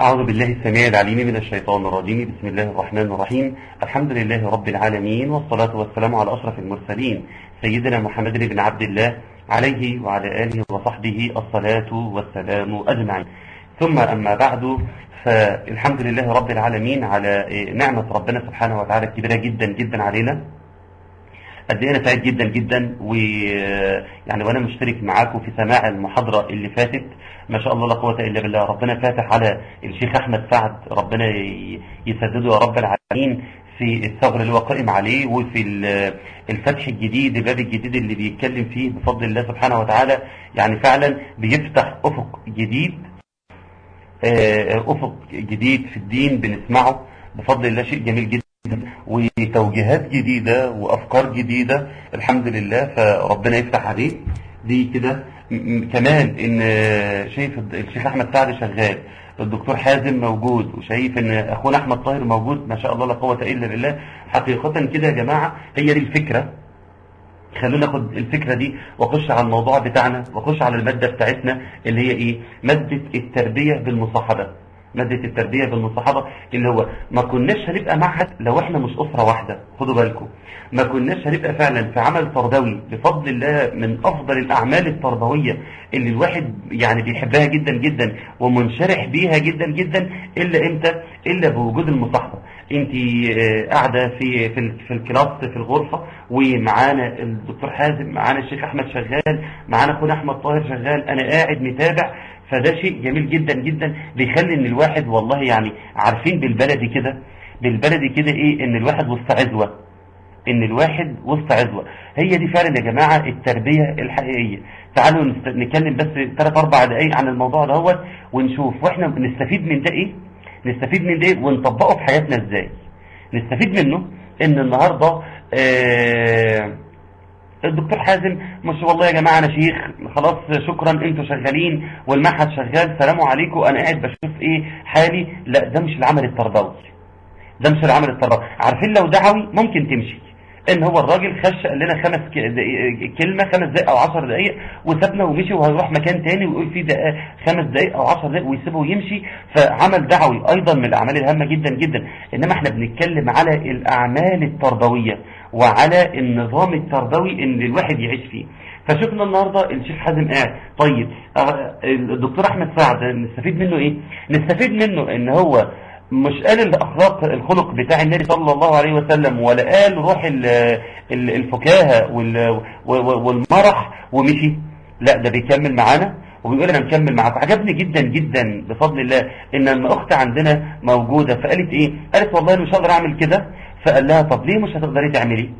أعوذ بالله السميع العليم من الشيطان الرجيم. بسم الله الرحمن الرحيم. الحمد لله رب العالمين والصلاة والسلام على أشرف المرسلين سيدنا محمد بن عبد الله عليه وعلى آله وصحبه الصلاة والسلام أجمعين. ثم أما بعد فالحمد لله رب العالمين على نعمة ربنا سبحانه وتعالى كبيرة جدا جدا علينا. قد إيه أنا سعيد جدا جدا ويعني وأنا مشترك معاكم في سماع المحاضرة اللي فاتت. ما شاء الله لا قوة إلا بالله. ربنا فاتح على الشيخ أحمد سعد. ربنا يسدده يا رب العالمين في الثغر اللي هو قائم عليه وفي الفتح الجديد الباب الجديد اللي بيتكلم فيه بفضل الله سبحانه وتعالى. يعني فعلا بيفتح أفق جديد أفق جديد في الدين بنسمعه. بفضل الله شيء جميل جدا. وتوجيهات جديدة وأفكار جديدة الحمد لله فربنا يفتح عليه دي كده كمان إن شايف الشيخ أحمد سعد شغال الدكتور حازم موجود وشايف إن أخونا أحمد طاهر موجود ما شاء الله لا قوة إلا بالله. حقيقة كده يا جماعة هي دي الفكرة. خلونا ناخد الفكرة دي وأخش على الموضوع بتاعنا وأخش على المادة بتاعتنا اللي هي إيه؟ مادة التربية بالمصاحبة. مادة التربية بالمصاحبة اللي هو ما كناش هنبقى معهد لو إحنا مش أسرة واحدة. خدوا بالكم. ما كناش هنبقى فعلا في عمل تربوي بفضل الله من أفضل الأعمال التربوية اللي الواحد يعني بيحبها جدا جدا ومنشرح بيها جدا جدا إلا إمتى؟ إلا بوجود المصاحبة. انت قاعدة في في في الكلاس في الغرفة ومعانا الدكتور حازم معانا الشيخ أحمد شغال معانا أخونا أحمد طاهر شغال أنا قاعد متابع فده شيء جميل جدا جدا بيخلي إن الواحد والله يعني عارفين بالبلدي كده بالبلدي كده إيه؟ إن الواحد وسط عزوة إن الواحد وسط عزوة. هي دي فعلا يا جماعة التربية الحقيقية. تعالوا نتكلم بس 3 4 دقايق عن الموضوع دوت ونشوف. وإحنا نستفيد من ده إيه؟ نستفيد من ده ونطبقه في حياتنا إزاي؟ نستفيد منه إن النهاردة آه الدكتور حازم مش والله يا جماعة أنا شيخ. خلاص شكرا أنتوا شغالين والمعهد شغال. سلام عليكم. أنا قاعد بشوف إيه حالي. لا ده مش العمل التربوي ده مش العمل التربوي عارفين لو دعوي ممكن تمشي. إن هو الراجل خش قال لنا خمس كلمة خمس دقائق أو عشر دقائق وسابنا ومشي وهيروح مكان تاني ويقول فيه دقائق خمس دقائق أو عشر دقائق ويسيبه ويمشي. فعمل دعوي أيضا من الأعمال الهامة جدا جدا. إنما إحنا بنتكلم على الأعمال التربوية وعلى النظام التربوي اللي الواحد يعيش فيه. فشفنا النهاردة الشيخ حازم قاعد طيب الدكتور أحمد سعد نستفيد منه إيه؟ نستفيد منه إن هو مش قال الأخلاق الخلق بتاع النبي صلى الله عليه وسلم ولا قال روح الفكاهة والمرح ومشي. لا ده بيكمل معانا وبيقول أنا مكمل معاكم عجبني جدا جدا بفضل الله إن لما اخت عندنا موجودة. فقالت إيه؟ قالت والله أنا مش هقدر أعمل كده. فقال لها طب ليه مش هتقدري تعملي؟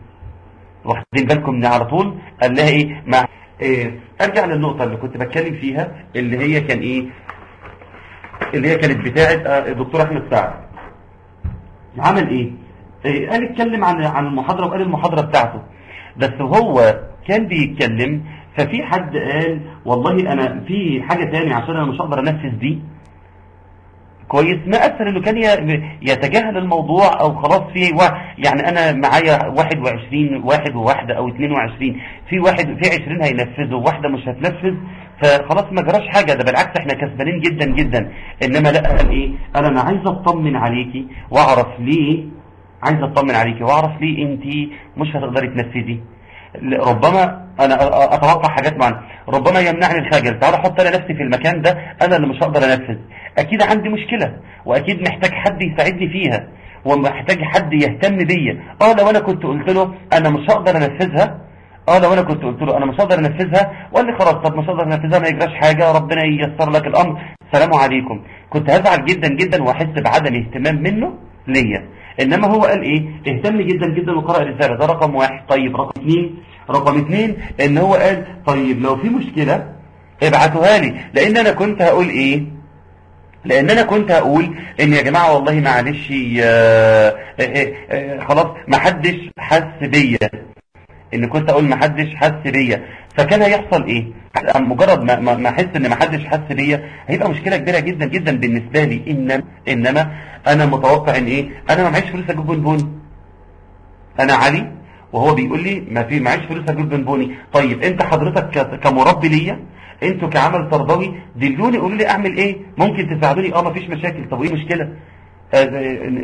واخدين بالكم من على طول قال لها إيه مع إيه أرجع للنقطة اللي كنت بتكلم فيها اللي هي كان إيه اللي هي كانت بتاعه الدكتور أحمد سعد. عمل إيه, إيه قال اتكلم عن عن المحاضرة وقال المحاضرة بتاعته. بس هو كان بيتكلم ففي حد قال والله أنا في حاجة تاني عشان أنا مش هقدر أنفذ دي. كويس. ما أثر إنه كان يتجاهل الموضوع أو خلاص في يعني أنا معايا 21 واحد وواحدة أو 22 في واحد في 20 هينفذوا وواحدة مش هتنفذ. فخلاص ما جراش حاجة. ده بالعكس إحنا كسبانين جدا جدا. إنما لا قال إيه؟ قال أنا عايز أطمن عليكي وأعرف ليه عايز أطمن عليكي وأعرف ليه انت مش هتقدري تنفذي. ربما أنا أتوقع حاجات معينه ربما يمنعني الخجل تعالى أحط أنا نفسي في المكان ده أنا اللي مش هقدر أنفذ. أكيد عندي مشكلة وأكيد محتاج حد يساعدني فيها ومحتاج حد يهتم بيا. آه لو أنا كنت قلت له أنا مش هقدر أنفذها آه لو أنا كنت قلت له أنا مش هقدر أنفذها وقال لي خلاص طب مش هقدر أنفذها ما يجراش حاجة ربنا ييسر لك الأمر. سلام عليكم. كنت هزعل جدا جدا وأحس بعدم اهتمام منه ليا. إنما هو قال إيه؟ اهتم جدا جدا وقرأ رسالة ده رقم واحد. طيب رقم اثنين رقم اثنين إن هو قال طيب لو في مشكلة ابعتوها لي. لأن أنا كنت هقول إيه؟ لأن أنا كنت هقول إن يا جماعة والله معلش آه، آه، آه، خلاص ما حدش حس بيا. إن كنت أقول ما حدش حس بيا. فكان هيحصل إيه؟ مجرد ما ما أحس إن ما حدش حس بيا هيبقى مشكلة كبيرة جدا جدا بالنسبة لي. انما إنما أنا متوقع إن إيه؟ أنا ما معيش فلوس أجيب بونبون أنا علي وهو بيقول لي ما في معيش فلوس أجيب بونبوني طيب أنت حضرتك كمربي ليا أنتوا كعمل تربوي دلوني قولوا لي أعمل إيه؟ ممكن تساعدوني؟ آه ما فيش مشاكل. طب وايه المشكلة؟ آه،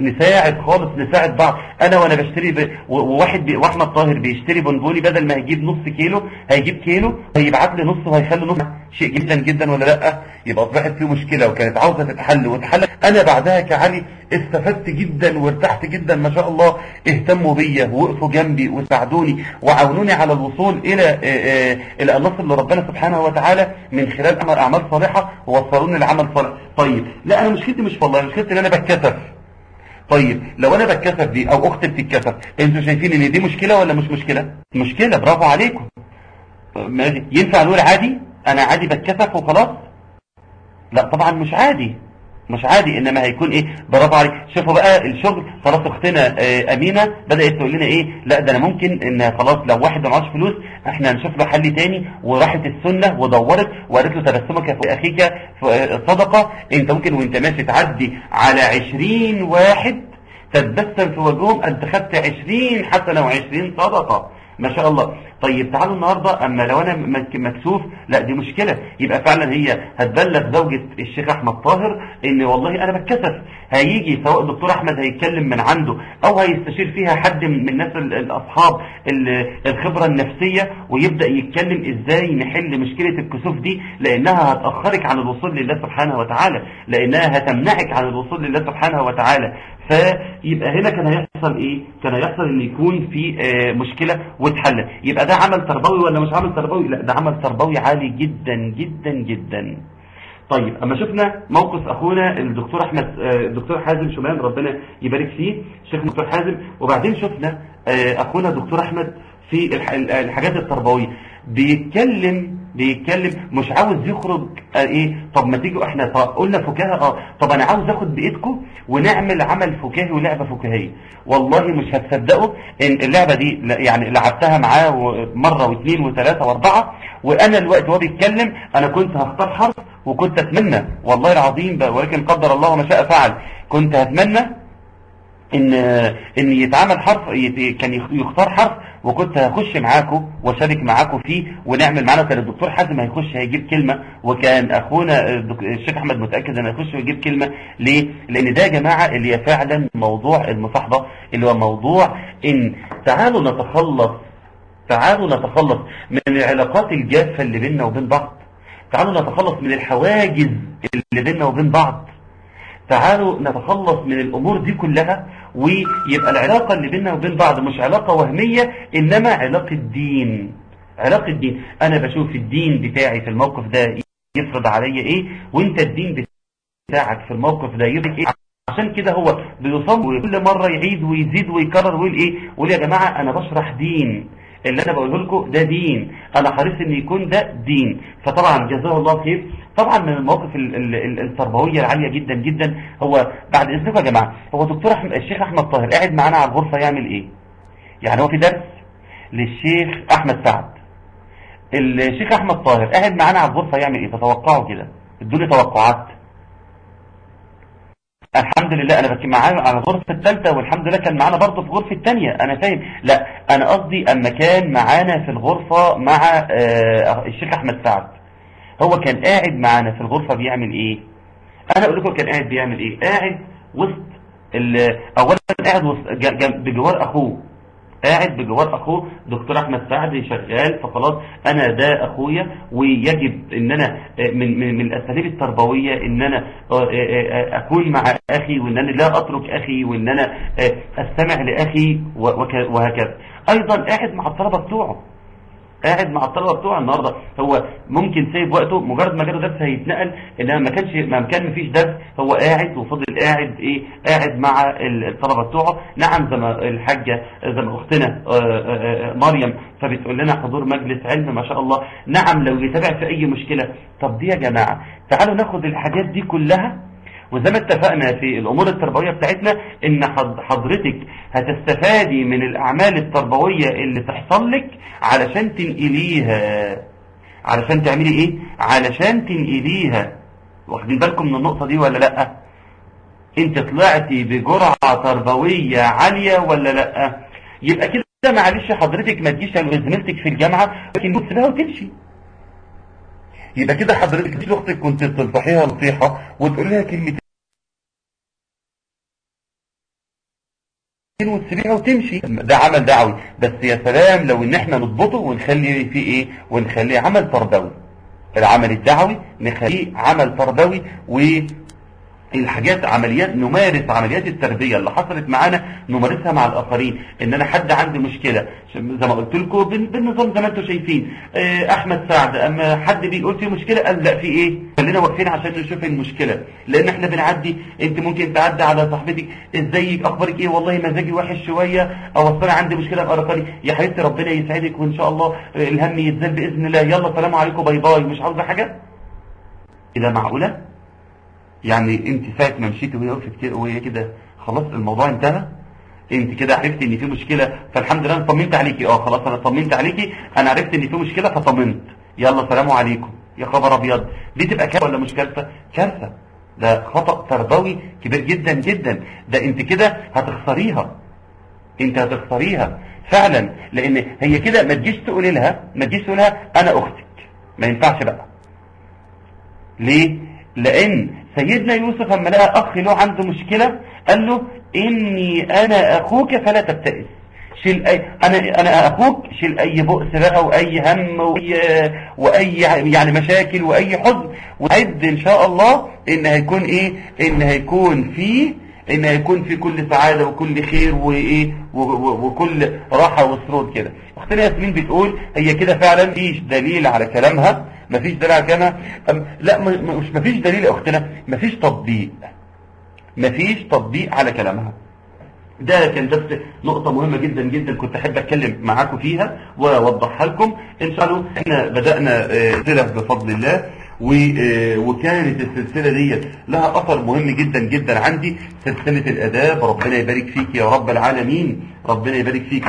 نساعد خالص نساعد بعض. أنا وأنا بشتري ب... وواحد بي... وأحمد طاهر بيشتري بونبوني بدل ما هيجيب نص كيلو هيجيب كيلو هيبعت لي نص وهيخلي نص. شيء جدا جدا ولا لأ؟ يبقى أصبحت فيه مشكلة وكانت عاوزة تتحل وتحل أنا بعدها كعلي استفدت جدا وارتحت جدا ما شاء الله اهتموا بيا ووقفوا جنبي وساعدوني وعاونوني على الوصول إلى آه، آه، إلى اللي ربنا سبحانه وتعالى من خلال أعمال- أعمال صالحة ووصلوني لعمل صالح. طيب لا أنا مشكلتي مش والله مشكلتي إن أنا بتكسف. طيب لو أنا بتكسف دي أو أختي بتتكسف أنتوا شايفين إن دي مشكلة ولا مش مشكلة؟ مشكلة برافو عليكم. ينفع نقول عادي؟ أنا عادي بتكسف وخلاص؟ لا طبعا مش عادي. مش عادي إنما هيكون إيه؟ برافو عليك شوفوا بقى الشغل. خلاص أختنا آه، أمينة بدأت تقول لنا إيه؟ لأ ده أنا ممكن إن خلاص لو واحد ما معهوش فلوس إحنا هنشوف له حل تاني. وراحت السنة ودورت وقالت له تبسمك في أخيك صدقة. أنت ممكن وأنت ماشي تعدي على 20 واحد تتبسم في وجههم أنت خدت 20 حسنه و20 صدقة. ما شاء الله. طيب تعالوا النهاردة أما لو مك- مكسوف لا دي مشكلة. يبقى فعلا هي هتبلغ زوجة الشيخ أحمد طاهر إن والله أنا بتكسف. هيجي سواء الدكتور أحمد هيتكلم من عنده أو هيستشير فيها حد من الناس ال- الأصحاب ال- الخبرة النفسية ويبدأ يتكلم إزاي نحل مشكلة الكسوف دي لأنها هتأخرك عن الوصول لله سبحانه وتعالى لأنها هتمنعك عن الوصول لله سبحانه وتعالى. فيبقى هنا كان هيحصل إيه؟ كان هيحصل إن يكون في آه، مشكلة وتحل يبقى ده عمل تربوي ولا مش عمل تربوي؟ لا ده عمل تربوي عالي جدا جدا جدا. طيب أما شفنا موقف أخونا الدكتور أحمد آه، الدكتور حازم شمام ربنا يبارك فيه شيخ الدكتور حازم. وبعدين شفنا آه، أخونا الدكتور أحمد في الح- الحاجات التربوية. بيتكلم بيتكلم مش عاوز يخرج آه، إيه؟ طب ما تيجوا إحنا قلنا فكاهة آه طب أنا عاوز آخد بايدكم ونعمل عمل فكاهي ولعبة فكاهية. والله مش هتصدقوا إن اللعبة دي يعني لعبتها معاه مرة واثنين وثلاثة وأربعة وأنا الوقت وهو بيتكلم أنا كنت هختار حرف وكنت أتمنى والله العظيم بقى ولكن قدر الله ما شاء فعل كنت هتمنى إن إن يتعمل حرف كان يخ- يختار حرف وكنت هخش معاكم وأشارك معاكم فيه ونعمل معانا كان الدكتور حازم هيخش هيجيب كلمة وكان أخونا الشيخ أحمد متأكد إنه هيخش ويجيب كلمة ليه؟ لأن ده يا جماعة اللي فعلا موضوع المصاحبة اللي هو موضوع إن تعالوا نتخلص تعالوا نتخلص من العلاقات الجافة اللي بيننا وبين بعض. تعالوا نتخلص من الحواجز اللي بيننا وبين بعض. تعالوا نتخلص من الأمور دي كلها ويبقى العلاقة اللي بيننا وبين بعض مش علاقة وهمية إنما علاقة دين. علاقة دين. أنا بشوف الدين بتاعي في الموقف ده يفرض عليا إيه؟ وأنت الدين بتاعك في الموقف ده يفرض إيه؟ عشان كده هو بيصلي كل مرة يعيد ويزيد ويكرر ويقول إيه؟ ويقول يا جماعة أنا بشرح دين. اللي أنا بقوله لكم ده دين. أنا حريص إن يكون ده دين. فطبعا جزاه الله خير. طبعا من المواقف ال- ال- ال- التربوية العالية جدا جدا. هو بعد إذنكم يا جماعة هو دكتور الشيخ أحمد طاهر قاعد معانا على الغرفة يعمل إيه؟ يعني هو في درس للشيخ أحمد سعد. الشيخ أحمد طاهر قاعد معانا على الغرفة يعمل إيه؟ تتوقعوا كده. ادوني توقعات. الحمد لله أنا بكي معاه على الغرفة الثالثة والحمد لله كان معانا برضه في الغرفة الثانية. أنا فاهم. لا أنا قصدي أما كان معانا في الغرفة مع آه، الشيخ أحمد سعد. هو كان قاعد معانا في الغرفة بيعمل إيه؟ أنا أقول لكم كان قاعد بيعمل إيه؟ قاعد وسط اولا قاعد وسط بجوار أخوه. قاعد بجوار أخوه دكتور أحمد سعد شغال فخلاص أنا ده أخويا ويجب إن أنا من من, من الأساليب التربوية إن أنا آه، آه، آه، أكون مع أخي وإن أنا لا أترك أخي وإن أنا أستمع لأخي وهكذا. أيضا قاعد مع الطلبة بتوعه. قاعد مع الطلبة بتوعه النهارده. هو ممكن سايب وقته مجرد ما جاله درس هيتنقل إنما ما كانش ما كان مفيش درس هو قاعد وفضل قاعد إيه قاعد مع ال- الطلبة بتوعه. نعم زي ما الحاجة زي ما أختنا آه، آه، آه، مريم فبتقول لنا حضور مجلس علم ما شاء الله. نعم لو يتابع في أي مشكلة. طب دي يا جماعة تعالوا ناخد الحاجات دي كلها وزي ما اتفقنا في الأمور التربوية بتاعتنا حض- حضرتك هتستفادي من الأعمال التربوية اللي تحصل لك علشان تنقليها. علشان تعملي إيه؟ علشان تنقليها. واخدين بالكم من النقطة دي ولا لأ؟ أنت طلعتي بجرعة تربوية عالية ولا لأ؟ يبقى كده معلش حضرتك ما تجيش على زميلتك في الجامعة لكن تسيبها وتمشي. يبقى كده حضرتك دي أختك كنت تنصحيها نصيحة وتقول لها كلمتين وتسيبيها وتمشي. ده عمل دعوي. بس يا سلام لو إن إحنا نضبطه ونخلي فيه إيه؟ ونخليه عمل تربوي العمل الدعوي نخليه عمل تربوي و الحاجات عمليات نمارس عمليات التربية اللي حصلت معانا نمارسها مع الآخرين. إن أنا حد عنده مشكلة زي ما قلت لكم بال- بالنظام زي ما أنتم شايفين. آه، أحمد سعد أما حد بيقول فيه مشكلة قال لا في إيه؟ خلينا واقفين عشان نشوف المشكلة. لأن إحنا بنعدي أنت ممكن تعدي على صاحبتك إزيك أخبارك إيه؟ والله مزاجي وحش شوية أو أصل أنا عندي مشكلة بقرقاني يا حبيبتي ربنا يسعدك وإن شاء الله الهم يتزال بإذن الله. يلا سلام عليكم باي باي. مش عاوزة حاجة؟ إذا معقولة؟ يعني انت ساعة ما مشيتي وهي وقفت كده وهي كده خلاص الموضوع انتهى. انت كده عرفت ان في مشكلة فالحمد لله أنا طمنت عليكي. آه خلاص أنا طمنت عليكي أنا عرفت إن في مشكلة فطمنت يلا سلام عليكم. يا خبر أبيض. دي تبقى كارثة ولا مش كارثة؟ كارثة. ده خطأ تربوي كبير جدا جدا. ده انت كده هتخسريها. انت هتخسريها. فعلا. لأن هي كده ما تجيش تقولي لها ما تجيش تقول لها أنا أختك. ما ينفعش بقى. ليه؟ لأن سيدنا يوسف لما لقى أخ له عنده مشكلة قال له إني أنا أخوك فلا تبتئس. شيل اي أنا أنا أخوك شيل أي بؤس بقى وأي هم واي, وأي يعني مشاكل وأي حزن. وعد إن شاء الله إن هيكون إيه؟ إن هيكون فيه إن هيكون في كل سعادة وكل خير وإيه وكل راحة وسرور كده. اختنا ياسمين بتقول هي كده فعلا مفيش دليل على كلامها مفيش دليل على كلامها. لا مش مفيش دليل يا أختنا مفيش تطبيق. مفيش تطبيق على كلامها. ده كان بس نقطة مهمة جدا جدا كنت أحب أتكلم معاكم فيها وأوضحها لكم. إن شاء الله إحنا بدأنا آه، سلسلة بفضل الله. آه، وكانت السلسلة دي لها أثر مهم جدا جدا عندي سلسلة الأداب. ربنا يبارك فيك يا رب العالمين. ربنا يبارك فيك.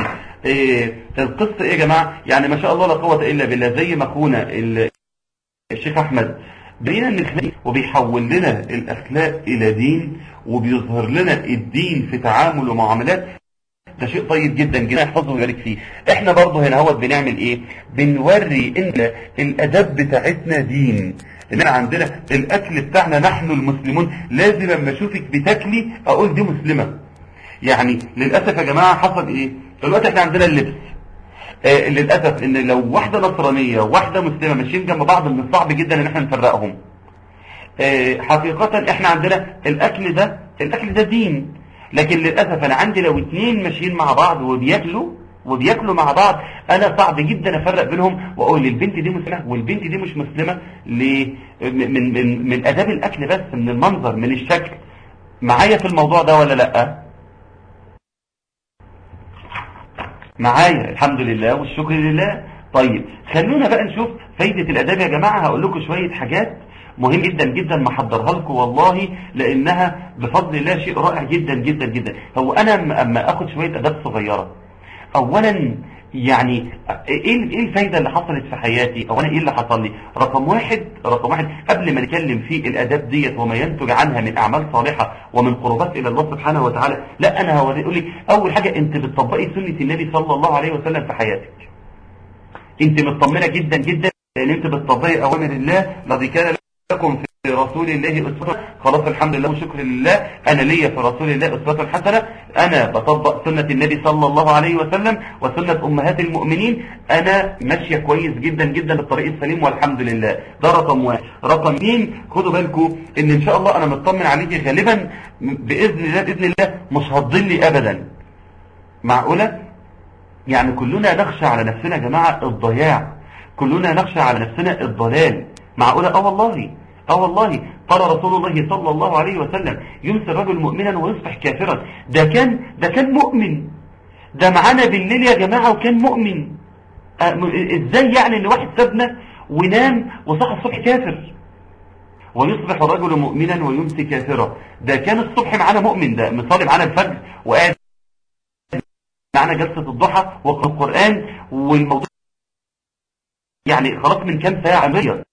آه، القصة إيه يا جماعة؟ يعني ما شاء الله لا قوة إلا بالله. زي ما أخونا ال- الشيخ أحمد بقينا نخلق وبيحول لنا الأخلاق إلى دين وبيظهر لنا الدين في تعامل ومعاملات ده شيء طيب جدا جدا يحفظه ويبارك فيه. إحنا برضه هنا هوت بنعمل إيه؟ بنوري إن الاداب بتاعتنا دين. ان إحنا عندنا الأكل بتاعنا نحن المسلمون لازم لما أشوفك بتاكلي أقول دي مسلمة. يعني للأسف يا جماعة حصل إيه؟ دلوقتي إحنا عندنا اللبس. آه للأسف إن لو واحدة نصرانية وواحدة مسلمة ماشيين جنب بعض من الصعب جدا إن إحنا نفرقهم. آه، حقيقة إحنا عندنا الأكل ده الأكل ده دين. لكن للأسف أنا عندي لو اتنين ماشيين مع بعض وبياكلوا وبياكلوا مع بعض أنا صعب جدا أفرق بينهم وأقول البنت دي مسلمة والبنت دي مش مسلمة؟ من, من, من, آداب الأكل بس من المنظر من الشكل. معايا في الموضوع ده ولا لأ؟ معايا الحمد لله والشكر لله. طيب خلونا بقى نشوف فايدة الأداب يا جماعة. هقول لكم شوية حاجات مهم جدا جدا محضرها لكم والله لأنها بفضل الله شيء رائع جدا جدا جدا. هو أنا أما اخد شوية اداب صغيرة. اولا يعني إيه إيه الفايدة اللي حصلت في حياتي؟ أو أنا إيه اللي حصل لي؟ رقم واحد رقم واحد قبل ما نتكلم في الاداب ديت وما ينتج عنها من أعمال صالحة ومن قربات إلى الله سبحانه وتعالى لا أنا هوري أقول لك أول حاجة أنت بتطبقي سنة النبي صلى الله عليه وسلم في حياتك. أنت مطمنة جدا جدا لأن أنت بتطبقي أوامر الله. الذي كان لكم في رسول الله أسوة. خلاص الحمد لله وشكر لله. أنا ليا في رسول الله أسوة حسنة. أنا بطبق سنة النبي صلى الله عليه وسلم وسنة أمهات المؤمنين. أنا ماشية كويس جدا جدا بالطريق السليم والحمد لله. ده رقم واحد. رقم اثنين خدوا بالكم إن إن شاء الله أنا مطمن عليكي غالبا بإذن الله بإذن الله مش هتضلي أبدا. معقولة؟ يعني كلنا نخشى على نفسنا يا جماعة الضياع. كلنا نخشى على نفسنا الضلال. معقولة؟ آه والله آه والله. قال رسول الله صلى الله عليه وسلم يمسي الرجل مؤمنا ويصبح كافرا. ده كان ده كان مؤمن. ده معانا بالليل يا جماعة وكان مؤمن. م- إزاي يعني إن واحد سابنا ونام وصحى الصبح كافر؟ ويصبح الرجل مؤمنا ويمسي كافرا. ده كان الصبح معانا مؤمن. ده مصلي معانا الفجر وقاعد معانا جلسة الضحى والقرآن والموضوع يعني خلاص من كام ساعة عمرية.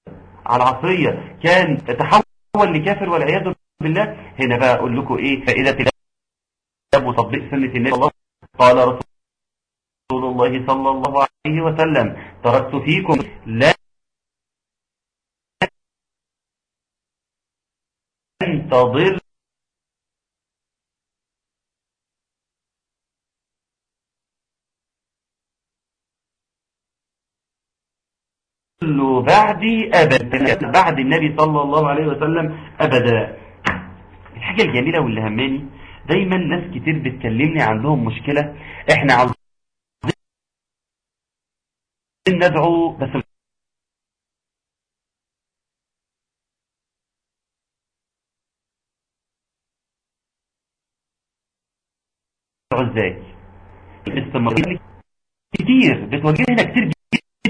على العصرية كان تحول لكافر والعياذ بالله. هنا بقى أقول لكم إيه فائدة الكتاب وتطبيق سنة النبي الله قال رسول الله صلى الله عليه وسلم تركت فيكم لا تضل بعدي أبدا بعد النبي صلى الله عليه وسلم أبدا. الحاجة الجميلة واللي هماني دايما ناس كتير بتكلمني عندهم مشكلة. إحنا عاوزين ندعو بس إزاي؟ الاستمرارية كتير بتواجهنا كتير.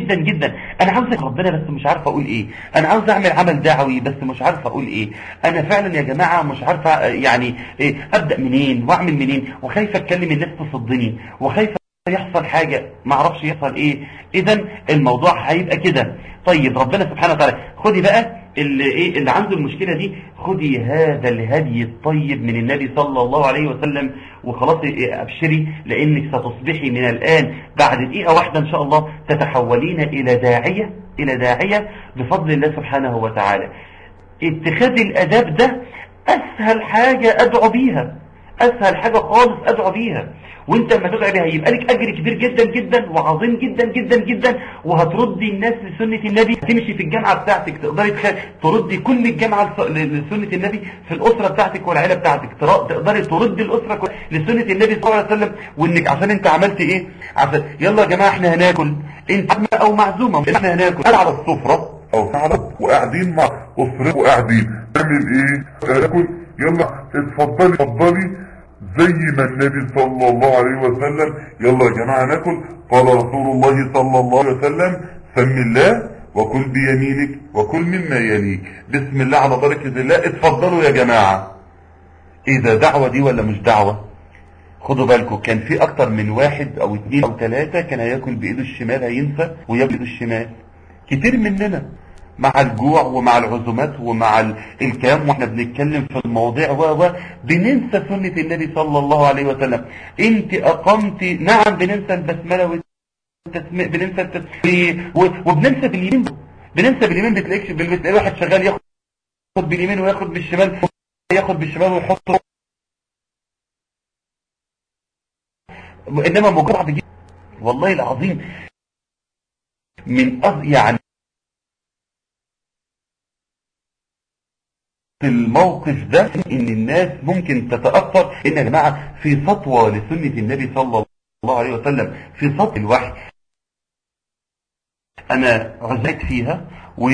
جدا جدا. أنا عاوز ربنا بس مش عارف أقول إيه. أنا عاوز أعمل عمل دعوي بس مش عارف أقول إيه. أنا فعلا يا جماعة مش عارف يعني إيه أبدأ منين؟ وأعمل منين؟ وخايف أتكلم الناس تصدني. وخايف يحصل حاجة ما أعرفش يحصل إيه. اذا الموضوع هيبقى كده. طيب ربنا سبحانه وتعالى خدي بقى اللي إيه اللي عنده المشكلة دي خدي هذا الهدي الطيب من النبي صلى الله عليه وسلم وخلاص إيه أبشري لأنك ستصبحي من الآن بعد دقيقة واحدة إن شاء الله تتحولين إلى داعية إلى داعية بفضل الله سبحانه وتعالى. اتخاذ الأداب ده أسهل حاجة أدعو بيها أسهل حاجة خالص أدعو بيها. وانت لما تدعي بها يبقى لك أجر كبير جدا جدا وعظيم جدا جدا جدا وهتردي الناس لسنة النبي. هتمشي في الجامعة بتاعتك تقدري تردي كل الجامعة لسنة النبي في الأسرة بتاعتك والعيلة بتاعتك. تقدري تردي الأسرة لسنة النبي صلى الله عليه وسلم وإنك عشان أنت عملت إيه؟ عشان يلا يا جماعة إحنا هناكل. أنت أو معزومة إحنا هناكل. على السفرة أو تعالى وقاعدين مع أسرة وقاعدين. نعمل إيه؟ ناكل يلا اتفضلي اتفضلي. زي ما النبي صلى الله عليه وسلم. يلا يا جماعة ناكل. قال رسول الله صلى الله عليه وسلم سم الله وكل بيمينك وكل مما يليك. بسم الله على بركة الله. اتفضلوا يا جماعة. إيه ده دعوة دي ولا مش دعوة؟ خدوا بالكم كان في أكتر من واحد أو اتنين أو تلاتة كان هياكل بإيده الشمال هينسى وياكل بإيده الشمال. كتير مننا. مع الجوع ومع العزومات ومع الكلام وإحنا بنتكلم في المواضيع و بننسى سنة النبي صلى الله عليه وسلم. إنت أقمت نعم بننسى البسملة والتسمية بننسى التسمية وبننسى باليمين. بننسى باليمين بتلاقيش بتلاقي واحد شغال ياخد باليمين وياخد بالشمال ياخد بالشمال ويحطه. إنما مجرد والله العظيم من أز... يعني الموقف ده إن الناس ممكن تتأثر إن يا جماعة في سطوة لسنة النبي صلى الله عليه وسلم في سطوة الوحي. أنا عزيت فيها و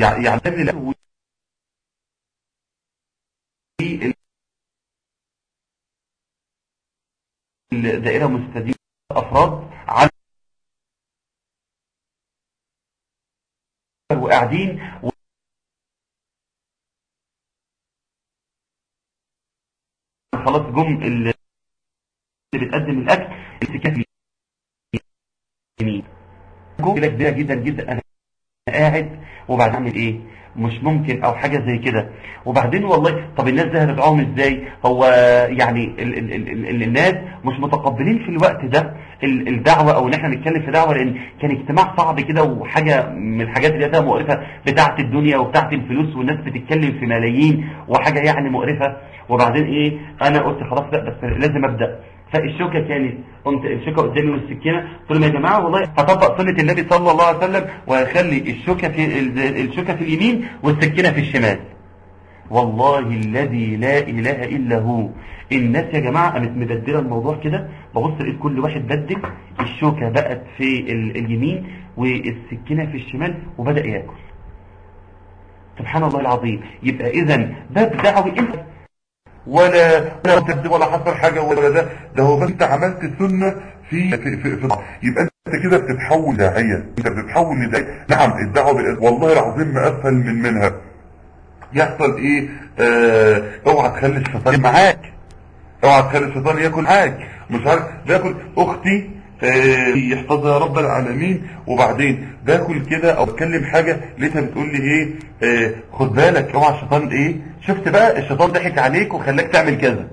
يعني الدائرة مستديرة أفراد على وقاعدين و... خلاص جم اللي بتقدم الأكل الاتكاف يمين جمله كبيرة جدا جدا أنا قاعد وبعد اعمل إيه؟ مش ممكن أو حاجة زي كده. وبعدين والله طب الناس ده هتدعوهم إزاي؟ هو يعني ال ال ال ال الناس مش متقبلين في الوقت ده. الدعوة أو إن إحنا نتكلم في دعوة لأن كان اجتماع صعب كده وحاجة من الحاجات اللي فيها مقرفة بتاعة الدنيا وبتاعة الفلوس والناس بتتكلم في ملايين وحاجة يعني مقرفة. وبعدين إيه؟ أنا قلت خلاص لا بس لازم أبدأ. فالشوكة كانت قمت الشوكة قدامي والسكينة قلت لهم يا جماعة والله هطبق سنة النبي صلى الله عليه وسلم وهخلي الشوكة في الشوكة في اليمين والسكينة في الشمال. والله الذي لا إله إلا هو. الناس يا جماعة قامت مبدلة الموضوع كده. ببص لقيت كل واحد بدل الشوكة بقت في اليمين والسكينة في الشمال وبدأ ياكل. سبحان الله العظيم. يبقى إذا باب دعوي انت ولا ولا تكذب ولا حصل حاجة ولا ده. ده هو بس انت عملت سنة في في, في, في يبقى أنت كده بتتحول داعية أنت بتتحول لداعية نعم الدعوة والله العظيم ما أسهل من منها. يحصل إيه؟ آه اوعى تخلي الشيطان معاك. اوعى تخلي الشيطان ياكل. معاك. مش عارف باكل أختي آه يحفظها يا رب العالمين. وبعدين باكل كده أو بتكلم حاجة لقيتها بتقول لي إيه؟ آه خد بالك اوعى الشيطان إيه؟ شفت بقى الشيطان ضحك عليك وخلاك تعمل كذا.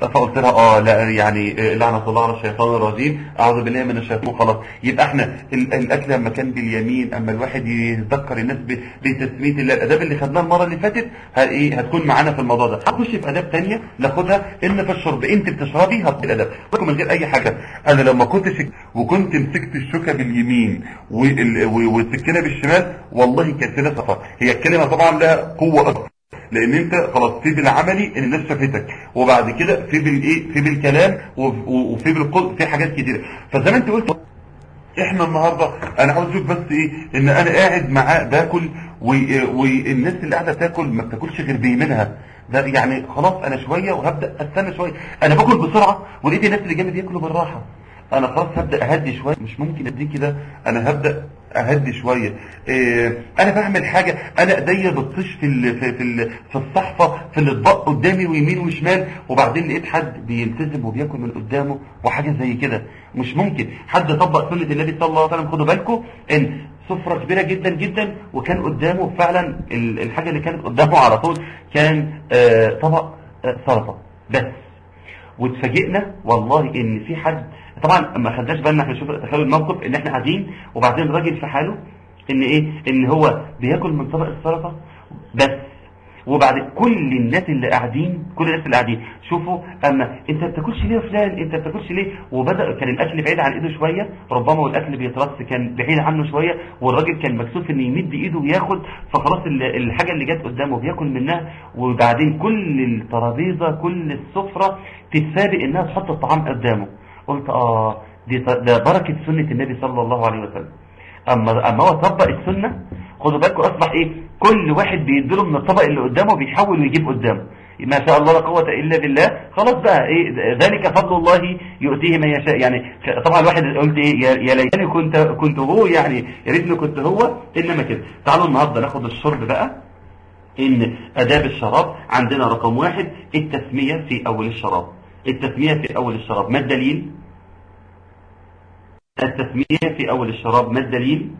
فقلت لها آه لا يعني لعنة الله على الشيطان الرجيم. أعوذ بالله من الشيطان خلاص يبقى إحنا ال- الأكل لما كان باليمين أما الواحد يذكر الناس بتسمية الله. الأداب اللي خدناها المرة اللي فاتت إيه هتكون معانا في الموضوع ده. هخش في أداب تانية ناخدها. إن في الشرب إنت بتشربي هتبقى الأداب. ولكن من غير أي حاجة. أنا لو ما كنتش وكنت مسكت الشوكة باليمين والسكينة بالشمال والله كانت كده صفا هي الكلمة طبعا لها قوة أكتر لأن انت خلاص في بالعملي ان الناس شافتك. وبعد كده في بالايه في بالكلام وف- وفي بالقول في حاجات كتيرة. فزي ما انت قلت إحنا النهارده أنا عاوز أشوف بس إيه؟ ان أنا قاعد معاه باكل والناس اللي قاعدة تاكل ما بتاكلش غير بيمينها. ده يعني خلاص أنا شوية وهبدأ استنى شوية. أنا باكل بسرعة ولقيت الناس اللي جنبي بياكلوا بالراحة. أنا خلاص هبدأ اهدي شوية. مش ممكن ادي كده أنا هبدأ اهدي شوية. إيه أنا بعمل حاجة أنا ايديا بتطيش في ال في في, ال في الصحفة في الاطباق قدامي ويمين وشمال وبعدين لقيت حد بيلتزم وبياكل من قدامه وحاجة زي كده. مش ممكن. حد طبق سنة النبي صلى الله عليه وسلم خدوا بالكم إن سفرة كبيرة جدا جدا وكان قدامه فعلا ال- الحاجة اللي كانت قدامه على طول كان آه، طبق آه، سلطة. بس. واتفاجئنا والله إن في حد طبعا ما خدناش بالنا إحنا شوف تخيلوا الموقف إن إحنا قاعدين وبعدين راجل في حاله إن إيه؟ إن هو بياكل من طبق السلطة بس. وبعد كل الناس اللي قاعدين كل الناس اللي قاعدين شوفوا أما أنت بتاكلش ليه يا فلان؟ أنت بتاكلش ليه؟ وبدأ كان الأكل بعيد عن إيده شوية ربما والأكل بيترص كان بعيد عنه شوية والراجل كان مكسوف ان يمد إيده وياخد فخلاص ال- الحاجة اللي جت قدامه بياكل منها. وبعدين كل الترابيزة كل السفرة تتسابق إنها تحط الطعام قدامه. قلت آه دي ده بركة سنة النبي صلى الله عليه وسلم. اما أما هو طبق السنة خدوا بالكم أصبح إيه؟ كل واحد بيديله من الطبق اللي قدامه بيحاول ويجيب قدامه. ما شاء الله لا قوة إلا بالله. خلاص بقى إيه؟ ذلك فضل الله يؤتيه من يشاء. يعني طبعا الواحد قلت إيه؟ يا ليتني كنت كنت هو يعني يا ريتني كنت هو إنما كده. تعالوا النهارده ناخد الشرب بقى. إن آداب الشراب عندنا رقم واحد التسمية في أول الشراب. التسمية في أول الشراب. ما الدليل؟ التسمية في أول الشراب ما الدليل؟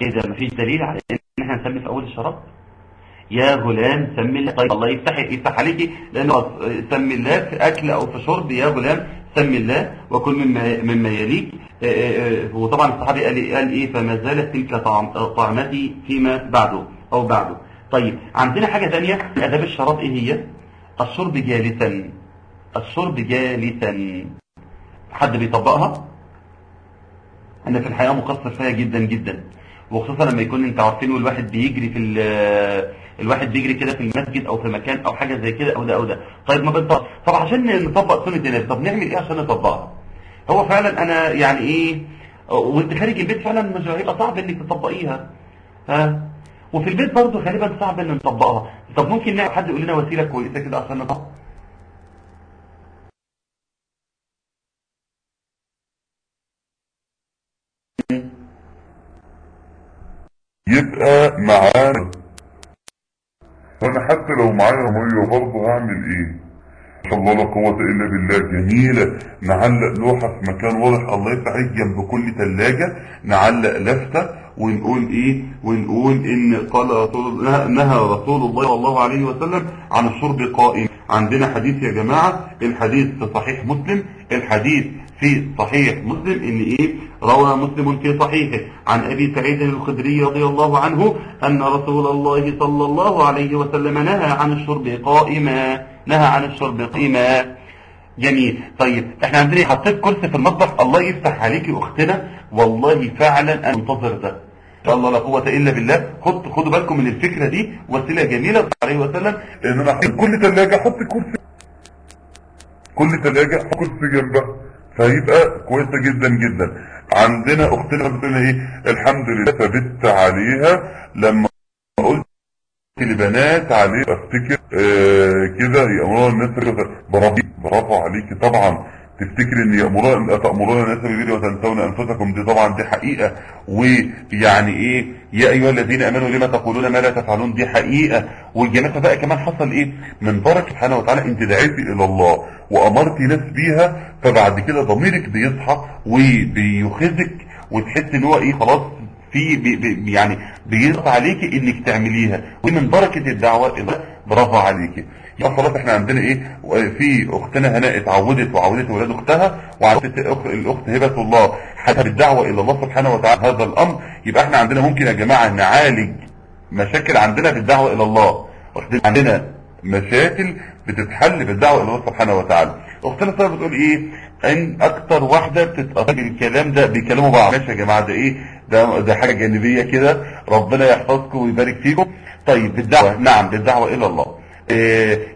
ده مفيش دليل على إن إحنا نسمي في أول الشراب. يا غلام سمي الله. طيب الله يفتح يفتح عليكي لأنه سمي الله في أكل أو في شرب. يا غلام سمي الله وكل مما مما يليك. آه، آه، آه، وطبعا الصحابي قال إيه- قال إيه؟ فما زالت تلك طعم طعمتي فيما بعده أو بعده. طيب عندنا حاجة ثانية آداب الشراب إيه هي؟ الشرب جالسا. الشرب جالسا. حد بيطبقها؟ أنا في الحقيقة مقصر فيها جدا جدا. وخصوصا لما يكون أنت عارفين والواحد بيجري في ال- الواحد بيجري كده في المسجد أو في مكان أو حاجة زي كده أو ده أو ده. طيب ما بنطبق طب عشان نطبق سنة النبي طب نعمل إيه عشان نطبقها؟ هو فعلا أنا يعني إيه وأنت خارج البيت فعلا مش هيبقى صعب إنك تطبقيها. ها؟ وفي البيت برضه غالبا صعب إن نطبقها. طب ممكن نعمل حد يقول لنا وسيلة كويسة كده عشان نطبق؟ يبقى معانا. وأنا حتى لو معايا مية برضه هعمل إيه؟ شاء الله لا قوة إلا بالله. جميلة. نعلق لوحة في مكان واضح. الله يفتح عليك جنب كل ثلاجة نعلق لفتة. ونقول إيه؟ ونقول إن قال رسول نهى رسول الله صلى الله عليه وسلم عن الشرب قائم. عندنا حديث يا جماعة الحديث في صحيح مسلم الحديث في صحيح مسلم إن إيه؟ روى مسلم في صحيحه. عن أبي سعيد الخدري رضي الله عنه أن رسول الله صلى الله عليه وسلم نهى عن الشرب قائما. نهى عن الشرب قائما. جميل. طيب إحنا عندنا حطيت كرسي في المطبخ. الله يفتح عليكي أختنا. والله فعلا أنا منتظر ده. شاء الله لا قوة إلا بالله. خد خدوا بالكم من الفكرة دي. صلى الله عليه وسلم. إن أنا كل ثلاجه أحط كرسي. كل ثلاجه أحط كرسي جنبها. فهيبقى كويسة جدا جدا. عندنا اختنا بتقول إيه؟ الحمد لله ثبت عليها. لما قلت لبنات عليه أفتكر آه كده يأمرون الناس بالبر برافو برافو عليكي طبعا. تفتكر إن يأمرون تأمرون الناس بالبر وتنسون أنفسكم؟ دي طبعا دي حقيقة. ويعني إيه؟ يا أيها الذين آمنوا لما تقولون ما لا تفعلون؟ دي حقيقة. والجنة بقى كمان حصل إيه؟ من بركة سبحانه وتعالى انت دعيتي إلى الله وامرتي ناس بيها فبعد كده ضميرك بيصحى وبيخزك وتحس إن هو إيه؟ خلاص في بي بي يعني بيضغط عليكي إنك تعمليها. ومن بركة الدعوة برافو عليكي. يبقى خلاص إحنا عندنا إيه في اختنا هناء اتعودت وعودت ولاد اختها وعودت الاخت هبة الله. حتى بالدعوة إلى الله سبحانه وتعالى هذا الأمر يبقى إحنا عندنا ممكن يا جماعة نعالج مشاكل عندنا بالدعوة إلى الله. عندنا مشاكل بتتحل بالدعوة إلى الله سبحانه وتعالى. أختنا طيب بتقول إيه إن أكتر واحدة بتتأثر بالكلام ده بيكلموا بعض. ماشي يا جماعة ده إيه ده, ده حاجة جانبية كده ربنا يحفظكم ويبارك فيكم. طيب بالدعوة نعم بالدعوة إلى الله.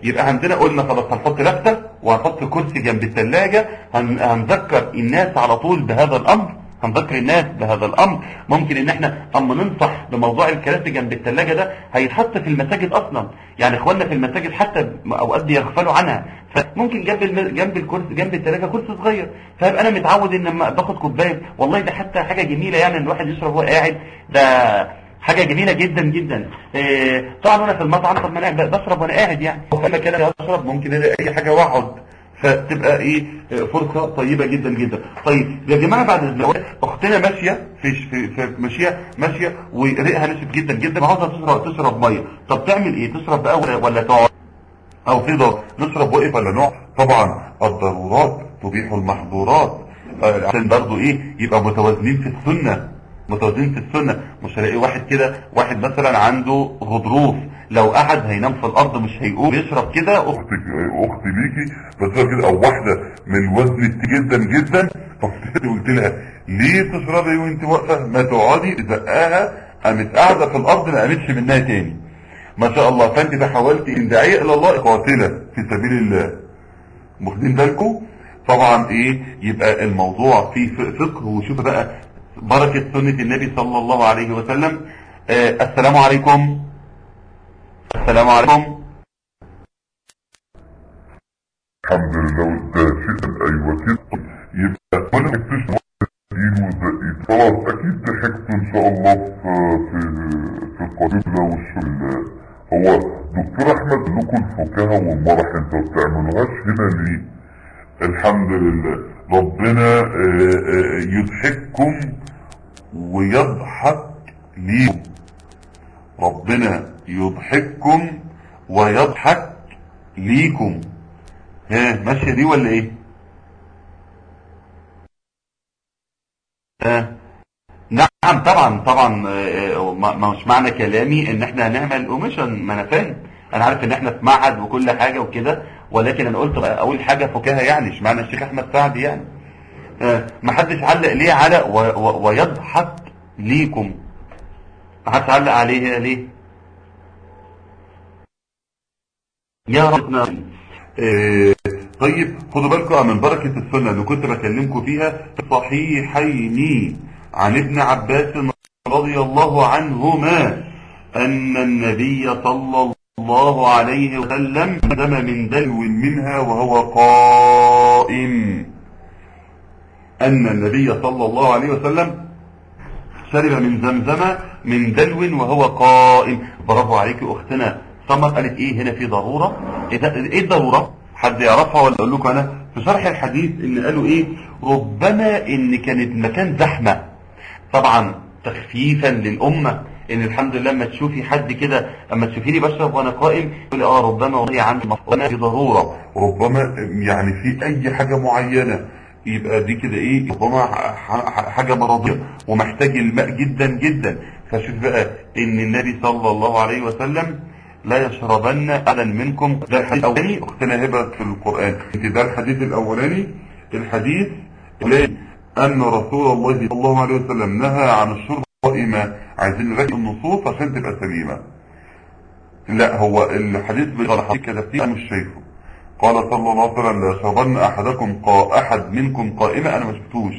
يبقى عندنا قلنا خلاص هنحط لفتة وهنحط كرسي جنب الثلاجة هن هنذكر الناس على طول بهذا الأمر. هنذكر الناس بهذا الأمر. ممكن إن إحنا أما ننصح بموضوع الكراسي جنب الثلاجة ده هيتحط في المساجد أصلا. يعني إخواننا في المساجد حتى أوقات بيغفلوا عنها. فممكن جنب. جنب الكرسي جنب الثلاجة كرسي صغير. فيبقى أنا متعود إن لما باخد كوباية والله ده حتى حاجة جميلة يعني إن الواحد يشرب وهو قاعد. ده حاجة جميلة جدا جدا. إيه طبعا أنا في المطعم طب ما أنا بشرب وأنا قاعد يعني. فانا كده اشرب ممكن ألاقي أي حاجة وأقعد. فتبقى إيه فرصة طيبة جدا جدا. طيب يا جماعة بعد الزواج أختنا ماشية في في, ماشية ماشية وريقها نشف جدا جدا وعاوزة تشرب تشرب مية. طب تعمل إيه؟ تشرب بقى ولا, ولا تقعد؟ أو ضغط نشرب واقف ولا نقعد طبعا الضرورات تبيح المحظورات. عشان برضه إيه يبقى متوازنين في السنة. متوازنين في السنة مش هلاقي واحد كده واحد مثلا عنده غضروف. لو قعد هينام في الأرض مش هيقوم. يشرب كده أختك أختي ليكي بس كده أو واحدة من وزن جدا جدا. فقلت لها ليه تشربي وأنت واقفة؟ ما تقعدي تزقاها قامت قاعدة في الأرض ما قامتش منها تاني. ما شاء الله. فأنت ده حاولتي إن داعية إلى الله قاتلة في سبيل الله. واخدين بالكم؟ طبعا إيه يبقى الموضوع فيه فقه. وشوف بقى بركة سنة النبي صلى الله عليه وسلم. آه السلام عليكم. السلام عليكم. الحمد لله ده شيء أيوه كده. يبقى وأنا مكتشف دين وزقيت خلاص أكيد ضحكت إن شاء الله في في في القريبنا والشغل هو دكتور أحمد لكم الفكاهه والمرح أنت ما هنا ليه؟ الحمد لله. ربنا آآ آآ يضحككم ويضحك ليكم. ربنا يضحككم ويضحك ليكم. ها ماشية دي ولا إيه؟ ها نعم طبعا طبعا ما مش معنى كلامي إن إحنا هنعمل اوميشن ما أنا فاهم أنا عارف إن إحنا في معهد وكل حاجة وكده ولكن أنا قلت أقول حاجة فكاهة يعني مش معنى الشيخ أحمد سعد يعني. ما حدش علق ليه على ويضحك ليكم. ما حدش علق عليه ليه؟ يا ربنا. إيه طيب خدوا بالكم من بركة السنة اللي كنت بكلمكم فيها صحيحين عن ابن عباس رضي الله عنهما أن النبي صلى الله عليه وسلم دم من دلو منها وهو قائم. أن النبي صلى الله عليه وسلم شرب من زمزم من دلو وهو قائم. برافو عليك أختنا. سمر قالت إيه هنا في ضرورة؟ إيه الضرورة؟ حد يعرفها ولا أقول لكم أنا؟ في شرح الحديث إن قالوا إيه؟ ربما إن كانت مكان زحمة. طبعا تخفيفا للأمة. إن الحمد لله لما تشوفي حد كده أما تشوفيني بشرب وأنا قائم تقولي آه ربما والله عندي وأنا في ضرورة. ربما يعني في أي حاجة معينة يبقى دي كده إيه ربما حاجة مرضيه ومحتاج الماء جدا جدا فشوف بقى ان النبي صلى الله عليه وسلم لا يشربن احدا منكم ده الحديث الاولاني اختنا هبه في القران ده الحديث الاولاني الحديث ان رسول الله صلى الله عليه وسلم نهى عن الشرب قائمة عايزين نركب النصوص عشان تبقى سليمة. لا هو الحديث بصراحة كده فيه مش شايفه. قال صلى الله عليه وسلم لا يشربن أحدكم قا أحد منكم قائمة أنا ما شفتوش.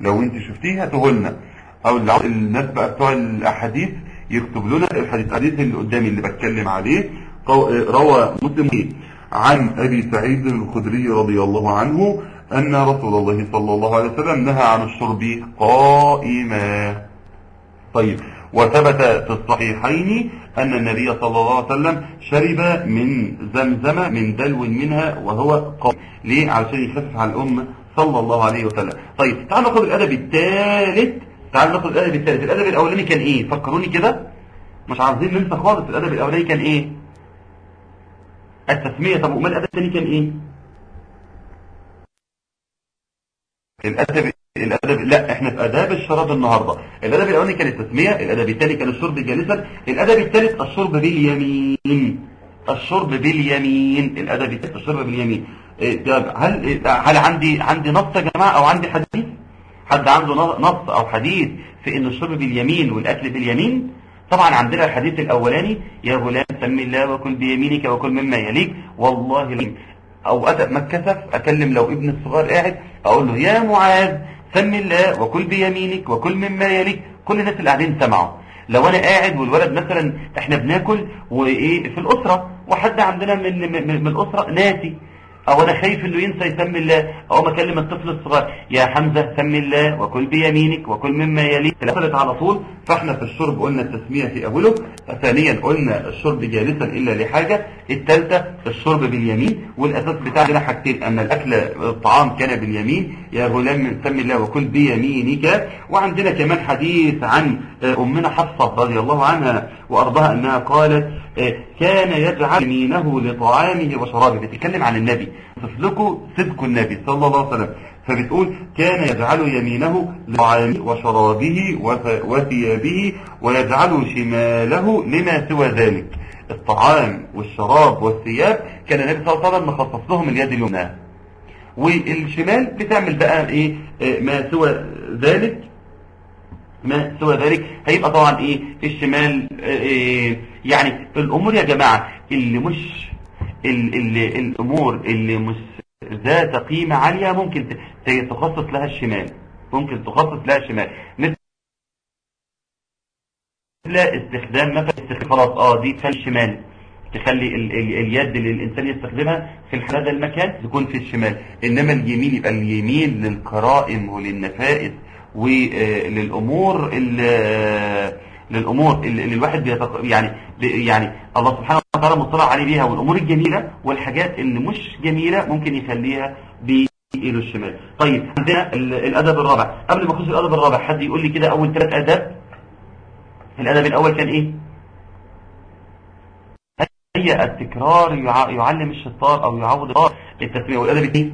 لو انت شفتيها تقولنا. أو الناس بقى بتوع الأحاديث يكتب لنا الحديث الحديث اللي قدامي اللي بتكلم عليه. روى مسلم عن أبي سعيد الخدري رضي الله عنه أن رسول الله صلى الله عليه وسلم نهى عن الشرب قائما. طيب وثبت في الصحيحين أن النبي صلى الله عليه وسلم شرب من زمزم من دلو منها وهو قائم ليه؟ علشان يخفف على الأمة صلى الله عليه وسلم طيب تعالوا ناخد الأدب الثالث تعالوا ناخد الأدب الثالث الأدب الأولاني كان إيه؟ فكروني كده مش عايزين ننسى خالص الأدب الأولاني كان إيه؟ التسمية طب وما الأدب الثاني كان إيه؟ الأدب الأدب لا إحنا في آداب الشراب النهاردة. الأدب الأولاني كان التسمية الأدب الثاني كان الشرب جالسا. الأدب الثالث الشرب باليمين. الشرب باليمين. الأدب الثالث الشرب باليمين. إيه، طب هل هل عندي عندي نص يا جماعة أو عندي حديث؟ حد عنده نص أو حديث في إن الشرب باليمين والأكل باليمين؟ طبعا عندنا الحديث الأولاني يا غلام سمي الله وكل بيمينك وكل مما يليك. والله أو أتى ما اتكسف؟ أكلم لو ابن الصغير قاعد أقول له يا معاذ. سم الله وكل بيمينك وكل مما يليك. كل الناس اللي قاعدين سمعوا لو أنا قاعد والولد مثلا إحنا بناكل وإيه في الأسرة وحد عندنا من من, من الأسرة ناسي. أو أنا خايف إنه ينسى يسمي الله أو ما أكلم الطفل الصغير. يا حمزة سمي الله وكل بيمينك وكل مما يليك. دخلت على طول. فإحنا في الشرب قلنا التسمية في أوله. ثانيا قلنا الشرب جالسا إلا لحاجة. الثالثة الشرب باليمين. والأساس بتاعنا حاجتين أن الأكل الطعام كان باليمين. يا غلام سمي الله وكل بيمينك. وعندنا كمان حديث عن أمنا حفصة رضي الله عنها وأرضاها أنها قالت كان يجعل يمينه لطعامه وشرابه. بتتكلم عن النبي. تسلكوا صدق النبي صلى الله عليه وسلم. فبتقول كان يجعل يمينه لطعامه وشرابه وثيابه ويجعل شماله لما سوى ذلك. الطعام والشراب والثياب كان النبي صلى الله عليه وسلم مخصص لهم اليد اليمنى. والشمال بتعمل بقى إيه؟ آه، ما سوى ذلك. ما سوى ذلك هيبقى طبعا إيه الشمال إيه يعني الأمور يا جماعة اللي مش ال- اللي الأمور اللي مش ذات قيمة عالية ممكن تخصص لها الشمال ممكن تخصص لها الشمال. مثل استخدام مثلا خلاص آه دي تخلي الشمال تخلي ال ال اليد اللي الانسان يستخدمها في هذا المكان تكون في الشمال. إنما اليمين يبقى اليمين للكرائم وللنفائس. وللامور للأمور اللي اللي الواحد بيتق... يعني يعني الله سبحانه وتعالى مطلع عليه بيها والأمور الجميلة والحاجات اللي مش جميلة ممكن يخليها بإيده الشمال. طيب عندنا ال- الأدب الرابع. قبل ما أخش الأدب الرابع حد يقول لي كده أول ثلاث اداب الأدب الأول كان إيه؟ هي التكرار يع- يعلم الشطار يعود الشطار التسمية والأدب الثاني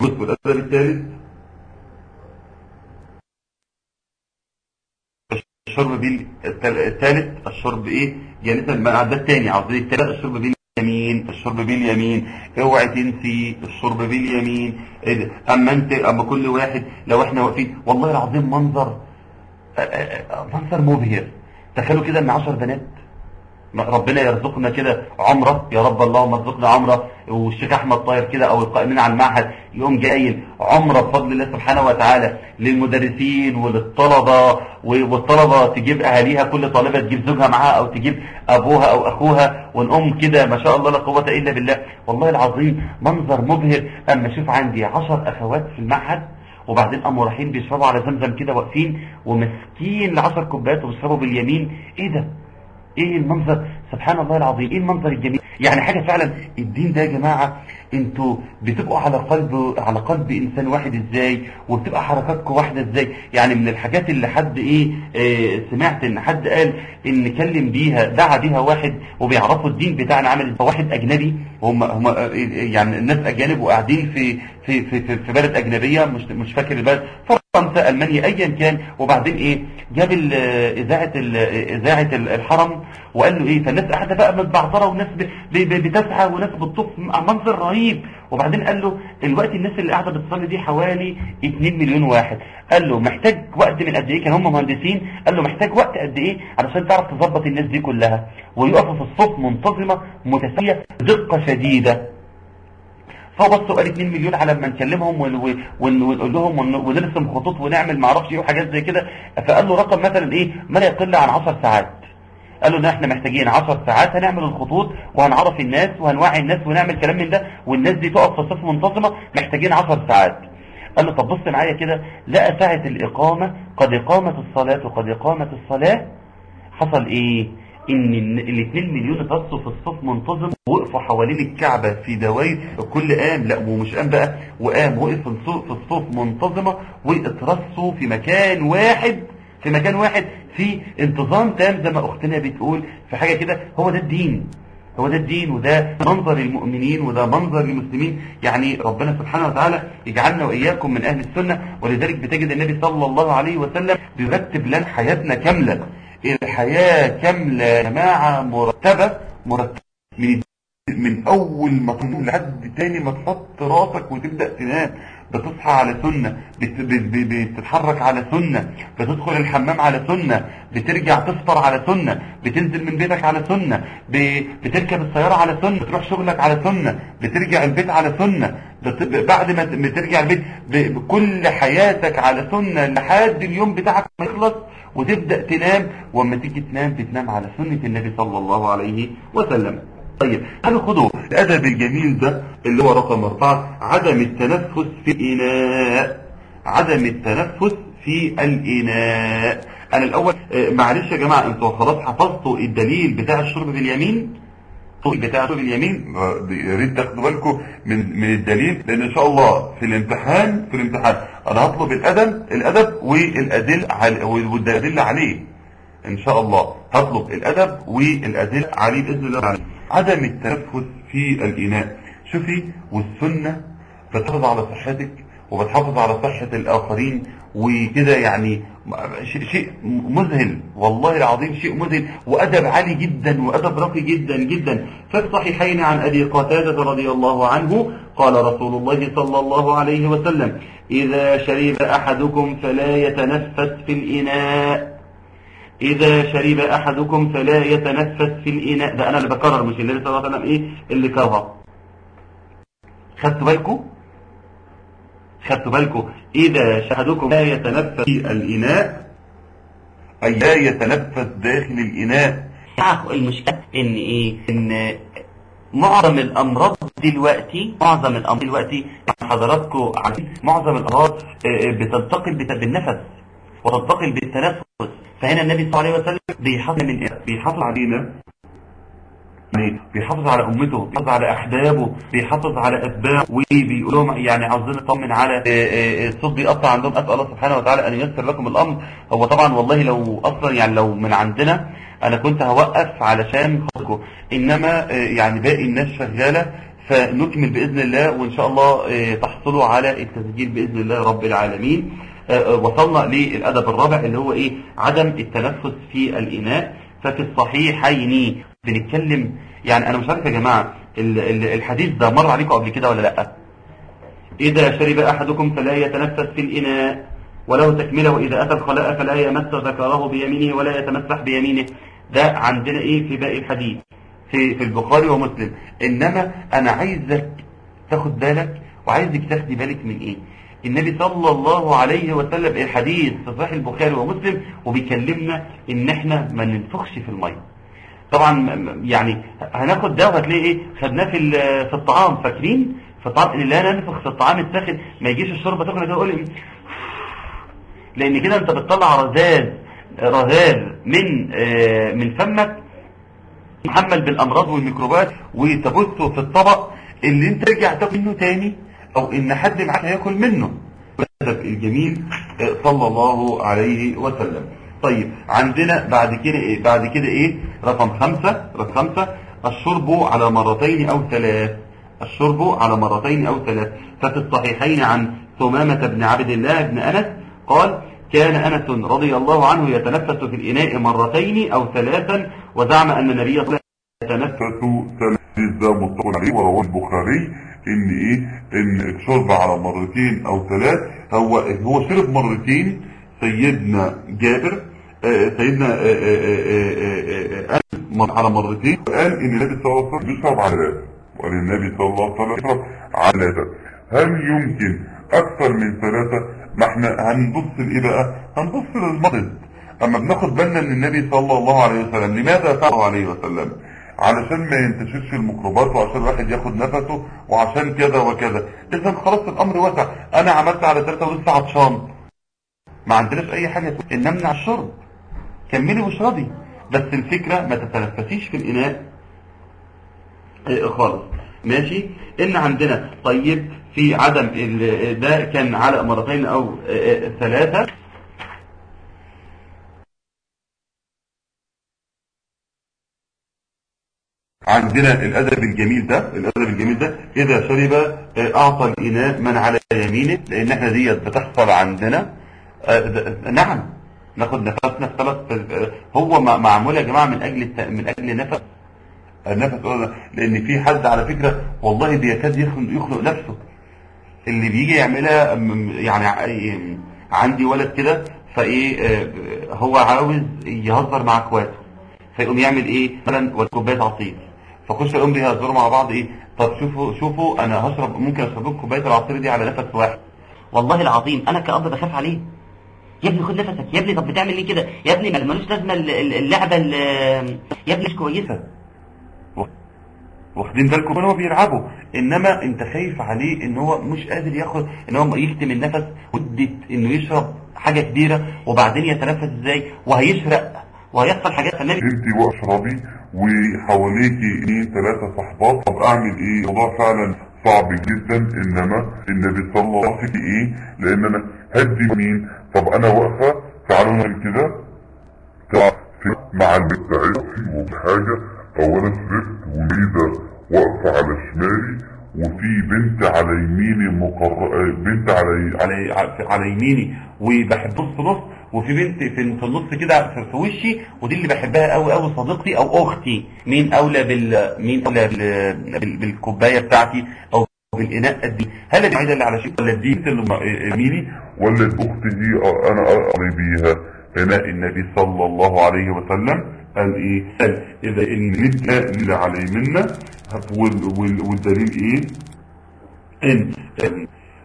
بص والادب الثالث الشرب بال التل- الثالث الشرب إيه جالسا مع ده الثاني عاوزين الثالث الشرب باليمين الشرب باليمين اوعي تنسي الشرب باليمين إيه؟ أما أنت أما كل واحد لو إحنا واقفين والله العظيم منظر آه، آه، آه، منظر مبهر. تخيلوا كده إن 10 بنات ربنا يرزقنا كده عمرة. يا رب اللهم ارزقنا عمرة. والشيخ أحمد طاهر كده أو القائمين على المعهد يقوم جايل عمرة بفضل الله سبحانه وتعالى للمدرسين وللطلبة والطلبة تجيب أهاليها كل طالبة تجيب زوجها معاها أو تجيب أبوها أو أخوها ونقوم كده ما شاء الله لا قوة إلا بالله. والله العظيم منظر مبهر. أما أشوف عندي عشر أخوات في المعهد وبعدين قاموا رايحين بيشربوا على زمزم كده واقفين وماسكين العشر كوبايات وبيشربوا باليمين. إيه ده؟ إيه المنظر؟ سبحان الله العظيم إيه المنظر الجميل؟ يعني حاجة فعلا الدين ده يا جماعة أنتوا بتبقوا على قلب على قلب انسان واحد إزاي؟ وبتبقى حركاتكم واحدة إزاي؟ يعني من الحاجات اللي حد إيه آه سمعت ان حد قال إن كلم بيها دعا بيها واحد وبيعرفوا الدين بتاعنا عامل واحد أجنبي هم هم آه، يعني الناس أجانب وقاعدين في في في في, بلد أجنبية مش مش فاكر البلد فرنسا ألمانيا ايا كان. وبعدين إيه جاب ال- إذاعة إذاعة ال- الحرم وقال له إيه فالناس قاعدة بقى متبعتره وناس بتسعى وناس بتطوف منظر رهيب. وبعدين قال له الوقت الناس اللي قاعدة بتصلي دي حوالي 2 مليون واحد. قال له محتاج وقت من قد إيه؟ كان هم مهندسين. قال له محتاج وقت قد إيه؟ علشان تعرف تظبط الناس دي كلها. ويقفوا في الصف منتظمة متساوية بدقة شديدة. فهو بص وقال 2 مليون على ما نكلمهم ون- ون- ون- ونقول لهم ون- ونرسم خطوط ونعمل ما أعرفش إيه وحاجات زي كده. فقال له رقم مثلا إيه؟ ما لا يقل عن 10 ساعات. قال له ان إحنا محتاجين 10 ساعات هنعمل الخطوط وهنعرف الناس وهنوعي الناس ونعمل كلام من ده والناس دي تقف في صف منتظمة محتاجين 10 ساعات. قال له طب بص معايا كده لقى ساعة الإقامة قد إقامة الصلاة وقد إقامة الصلاة. حصل إيه؟ إن ال 2 مليون اترصوا في الصف منتظم وقفوا حوالين الكعبة في دواير الكل قام لا ومش قام بقى وقام وقف في الصف منتظمة واترصوا في مكان واحد. في مكان واحد في انتظام تام زي ما أختنا بتقول في حاجة كده هو ده الدين. هو ده الدين وده منظر المؤمنين وده منظر المسلمين. يعني ربنا سبحانه وتعالى يجعلنا وإياكم من أهل السنة ولذلك بتجد النبي صلى الله عليه وسلم بيرتب لنا حياتنا كاملة. الحياة كاملة يا جماعة مرتبة مرتبة. من من أول ما تنام لحد تاني ما تحط راسك وتبدأ تنام. بتصحى على سنة بت- بت- بت- بتتحرك على سنة بتدخل الحمام على سنة بترجع تفطر على سنة بتنزل من بيتك على سنة بتركب السيارة على سنة بتروح شغلك على سنة بترجع البيت على سنة بعد ما بترجع البيت بكل حياتك على سنة لحد اليوم بتاعك ما يخلص وتبدأ تنام وأما تيجي تنام بتنام على سنة النبي صلى الله عليه وسلم. طيب خدوا الأدب الجميل ده اللي هو رقم أربعة عدم التنفس في الإناء عدم التنفس في الإناء؟ أنا الأول آه، معلش يا جماعة أنتوا خلاص حفظتوا الدليل بتاع الشرب باليمين؟ بتاع الشرب باليمين؟ آه، يا ريت تاخدوا بالكم من من الدليل لأن إن شاء الله في الامتحان في الامتحان أنا هطلب الأدب الأدب والأدلة على- والادله عليه. إن شاء الله هطلب الأدب والأدلة عليه بإذن الله. عدم التنفس في الإناء. شوفي والسنة بتحافظ على صحتك وبتحافظ على صحة الآخرين وكده يعني شيء مذهل. والله العظيم شيء مذهل وأدب عالي جدا وأدب راقي جدا جدا. في الصحيحين عن أبي قتادة رضي الله عنه قال رسول الله صلى الله عليه وسلم إذا شرب أحدكم فلا يتنفس في الإناء. إذا شرب أحدكم فلا يتنفس في الإناء. ده أنا اللي بكرر مش اللي صلى الله عليه وسلم إيه اللي كرها خدتوا بالكم؟ خدتوا بالكم؟ إذا أحدكم لا يتنفس في الإناء أي لا يتنفس داخل الإناء. المشكلة إن إيه؟ إن معظم الأمراض دلوقتي معظم الأمراض دلوقتي حضراتكم عارفين معظم الأمراض آه، بتنتقل بت- بالنفس وتنتقل بالتنفس. فهنا النبي صلى الله عليه وسلم بيحافظ من إيه؟ بيحافظ علينا يعني بيحافظ على أمته بيحافظ على أحبابه بيحافظ على أتباعه وبيقول لهم يعني عاوزين نطمن على آه، آه، الصوت بيقطع عندهم. أسأل الله سبحانه وتعالى أن ييسر لكم الأمر. هو طبعا والله لو أصلا يعني لو من عندنا أنا كنت هوقف علشان خاطركم إنما آه، يعني باقي الناس شغالة فنكمل بإذن الله وإن شاء الله آه، تحصلوا على التسجيل بإذن الله رب العالمين. آه، آه، وصلنا للأدب الرابع اللي هو إيه؟ عدم التنفس في الإناء. ففي الصحيحين بنتكلم يعني أنا مش عارف يا ال- الحديث ده مر عليكم قبل كده ولا لأ؟ إذا شرب أحدكم فلا يتنفس في الإناء وله تكملة وإذا أتى الخلاء فلا يمس ذكره بيمينه ولا يتمسح بيمينه. ده عندنا إيه في باقي الحديث؟ في في البخاري ومسلم. إنما أنا عايزك تاخد بالك وعايزك تاخدي بالك من إيه؟ النبي صلى الله عليه وسلم الحديث في صحيح البخاري ومسلم وبيكلمنا إن إحنا ما ننفخش في المية. طبعا يعني هناخد ده وهتلاقي إيه؟ خدناه في في الطعام. فاكرين؟ في الطعام ان لا ننفخ في الطعام الساخن ما يجيش الشوربة تاكل كده تقول لأن كده أنت بتطلع رذاذ رذاذ من آه، من فمك. محمل بالأمراض والميكروبات وتبثه في الطبق اللي أنت ترجع تاكل منه تاني. أو إن حد معاك هياكل منه. الأدب الجميل آه، صلى الله عليه وسلم. طيب عندنا بعد كده إيه؟ بعد كده إيه؟ رقم خمسة رقم خمسة. الشرب على مرتين أو ثلاث. الشرب على مرتين أو ثلاث. ففي الصحيحين عن ثمامة بن عبد الله بن أنس قال كان أنس رضي الله عنه يتنفس في الإناء مرتين أو ثلاثا وزعم أن النبي صلى الله عليه وسلم يتنفس فتو ثلاث ده متفق عليه ورواه البخاري. إن إيه؟ إن الشرب على مرتين أو ثلاث هو هو شرب مرتين سيدنا جابر سيدنا قال على مرتين. وقال إن النبي صلى الله عليه وسلم بيشرب على ثلاث وللنبي صلى الله عليه وسلم يشرب على ده هل يمكن أكثر من ثلاثة؟ ما إحنا هنبص لإيه بقى؟ هنبص للمرض. أما بناخد بالنا ان النبي صلى الله عليه وسلم لماذا صلى الله عليه وسلم؟ علشان ما ينتشرش الميكروبات وعشان الواحد ياخد نفسه وعشان كذا وكذا. اذا خلاص الأمر واسع. أنا عملت على ثلاثة ولسه عطشان ما عندناش أي حاجة. إن نمنع الشرب. كملي واشربي. بس الفكرة ما تتنفسيش في الإناء. آه خالص. ماشي؟ إن عندنا طيب في عدم ده كان على مرتين أو آه آه ثلاثة. عندنا الأدب الجميل ده الأدب الجميل ده إذا شرب آه، أعطى الإناء من على يمينه لأن إحنا ديت بتحصل عندنا ده- نعم ناخد نفسنا ثلاث هو معمول يا جماعة من الت- من أجل نفس النفس لأن في حد على فكرة والله بيكاد يخنق نفسه. اللي بيجي يعملها يعني عندي ولد كده فإيه آه، هو عاوز يهزر مع اخواته فيقوم يعمل إيه؟ مثلا كوبايه عصير. فخش يقوم بيهزروا مع بعض إيه؟ طب شوفوا شوفوا أنا هشرب ممكن اشرب لكم كوبايه العصير دي على نفس واحد. والله العظيم أنا كأب بخاف عليه. يا ابني خد نفسك يا ابني طب بتعمل ليه كده؟ يا ابني ملوش لازمة ال- ال- اللعبة ال- يا ابني مش كويسة. واخدين بالكم هو بيلعبوا إنما أنت خايف عليه إن هو مش قادر ياخد إن هو يكتم النفس مدة إنه يشرب حاجة كبيرة وبعدين يتنفس إزاي؟ وهيشرق. وهيحصل حاجات فالنبي انت وأشربي وحواليكي إيه ثلاثة صحبات. طب أعمل إيه؟ الموضوع فعلا صعب جدا. إنما النبي صلى الله عليه وسلم إيه؟ لأن أنا هدي مين؟ طب أنا واقفة. تعالوا نعمل كده. مع البيت بتاعتي وحاجة اولا شربت وميزة واقفة على شمالي. وفي بنت على يميني مقر... بنت على على على يميني. وبحب نص نص. وفي بنت في النص كده في وشي ودي اللي بحبها قوي قوي صديقتي أو أختي. مين أولى بال مين أولى بال... بال... بالكوباية بتاعتي أو بالإناء قد هل العيده اللي على شيء ولا دي اللي ولا الأخت دي أنا اقري بيها هنا النبي صلى الله عليه وسلم؟ قال إيه؟ قال إذا إن الاناء اللي وال... وال... والدليل إيه؟ إن.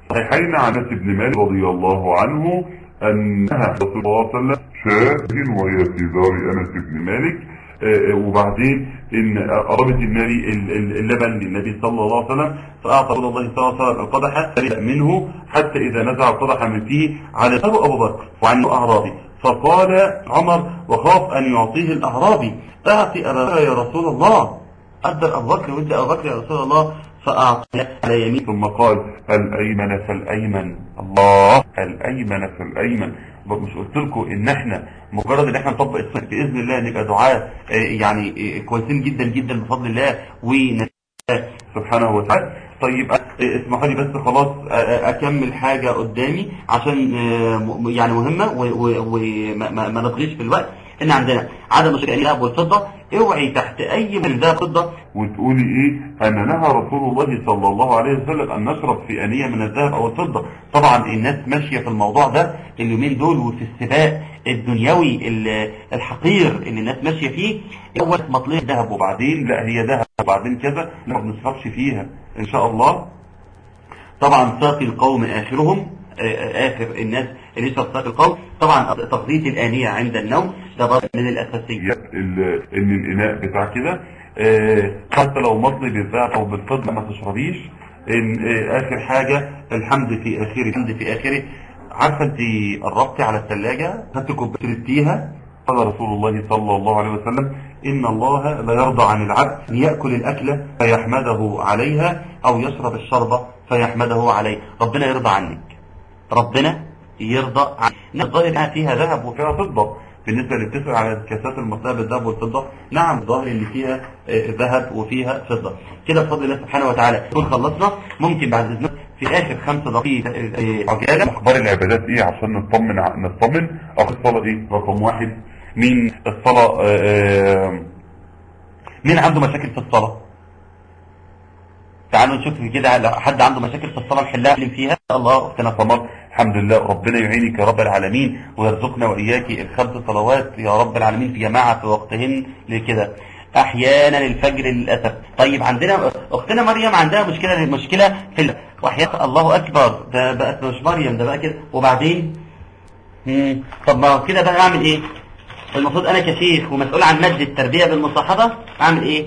صحيحين عن أنس بن مالك رضي الله عنه أنها رسول الله صلى الله عليه وسلم شاة وهي في دار أنس بن مالك. آه، آه، وبعدين إن قربت النبي ال- ال- اللبن للنبي صلى الله عليه وسلم فأعطى رسول الله صلى الله عليه وسلم القدح منه حتى إذا نزع القدح من فيه على أبو بكر وعنه اعرابي فقال عمر وخاف أن يعطيه الأعرابي. اعطي ابا بكر يا رسول الله؟ قدر أبو بكر وادى أبو بكر يا رسول الله. فاعطى على يمين. ثم قال الأيمن. فالايمن الله الأيمن. فالايمن مش قلت لكم إن إحنا مجرد إن إحنا نطبق السنة بإذن الله نبقى دعاء آه، يعني آه، كويسين جدا جدا بفضل الله ون سبحانه وتعالى. طيب آه، اسمحوا لي بس خلاص أكمل حاجة قدامي عشان يعني مهمة وما ما ما نطغيش في الوقت. إن عندنا عدم شراء الذهب والفضه اوعي تحت أي من ذهب والفضه وتقولي إيه؟ أن نهى رسول الله صلى الله عليه وسلم أن نشرب في أنية من الذهب أو الفضة. طبعا الناس ماشية في الموضوع ده اليومين دول وفي السباق الدنيوي ال- الحقير اللي الناس ماشية فيه. أول مطلع ذهب وبعدين لا هي ذهب وبعدين كذا لا ما بنشربش فيها إن شاء الله. طبعا ساقي القوم آخرهم. آه، آخر الناس اللي ساقي القوم. طبعا تغطية الآنية عند النوم ده برضه من الأساسيات ال- إن الإناء بتاع كده آه، حتى لو مطلي بالذهب أو بالفضة ما تشربيش. إن آه، آخر حاجة الحمد في آخره الحمد في آخره. عارفة أنت قربتي على الثلاجة؟ خدت كوباية شربتيها قال رسول الله صلى الله عليه وسلم إن الله لا يرضى عن العبد أن يأكل الأكلة فيحمده عليها أو يشرب الشربة فيحمده عليه. ربنا يرضى عنك. ربنا يرضى عنك الظاهر انها فيها ذهب وفيها فضة. بالنسبة اللي بتسأل على الكاسات المصنوعة بالذهب والفضة نعم ظاهر إن فيها آه، ذهب وفيها فضة. كده بفضل الله سبحانه وتعالى. نكون خلصنا ممكن بعد إذنك في آخر خمسة دقائق آه، عجالة أخبار العبادات إيه عشان نطمن نطمن. اخر الصلاة إيه رقم واحد. مين الصلاة آه، مين عنده مشاكل في الصلاة؟ تعالوا نشوف كده لو حد عنده مشاكل في الصلاة نحلها نعلم فيها. الله أختنا قمر الحمد لله. ربنا يعينك يا رب العالمين ويرزقنا وإياك الخمس صلوات يا رب العالمين في جماعة في وقتهن لكده أحيانا الفجر للأسف. طيب عندنا أختنا مريم عندها مشكلة مشكلة في. وحياة الله أكبر. ده بقت مش مريم ده بقى كده. وبعدين؟ مم. طب ما كده بقى أعمل إيه؟ المفروض أنا كشيخ ومسؤول عن ماده التربية بالمصاحبة أعمل إيه؟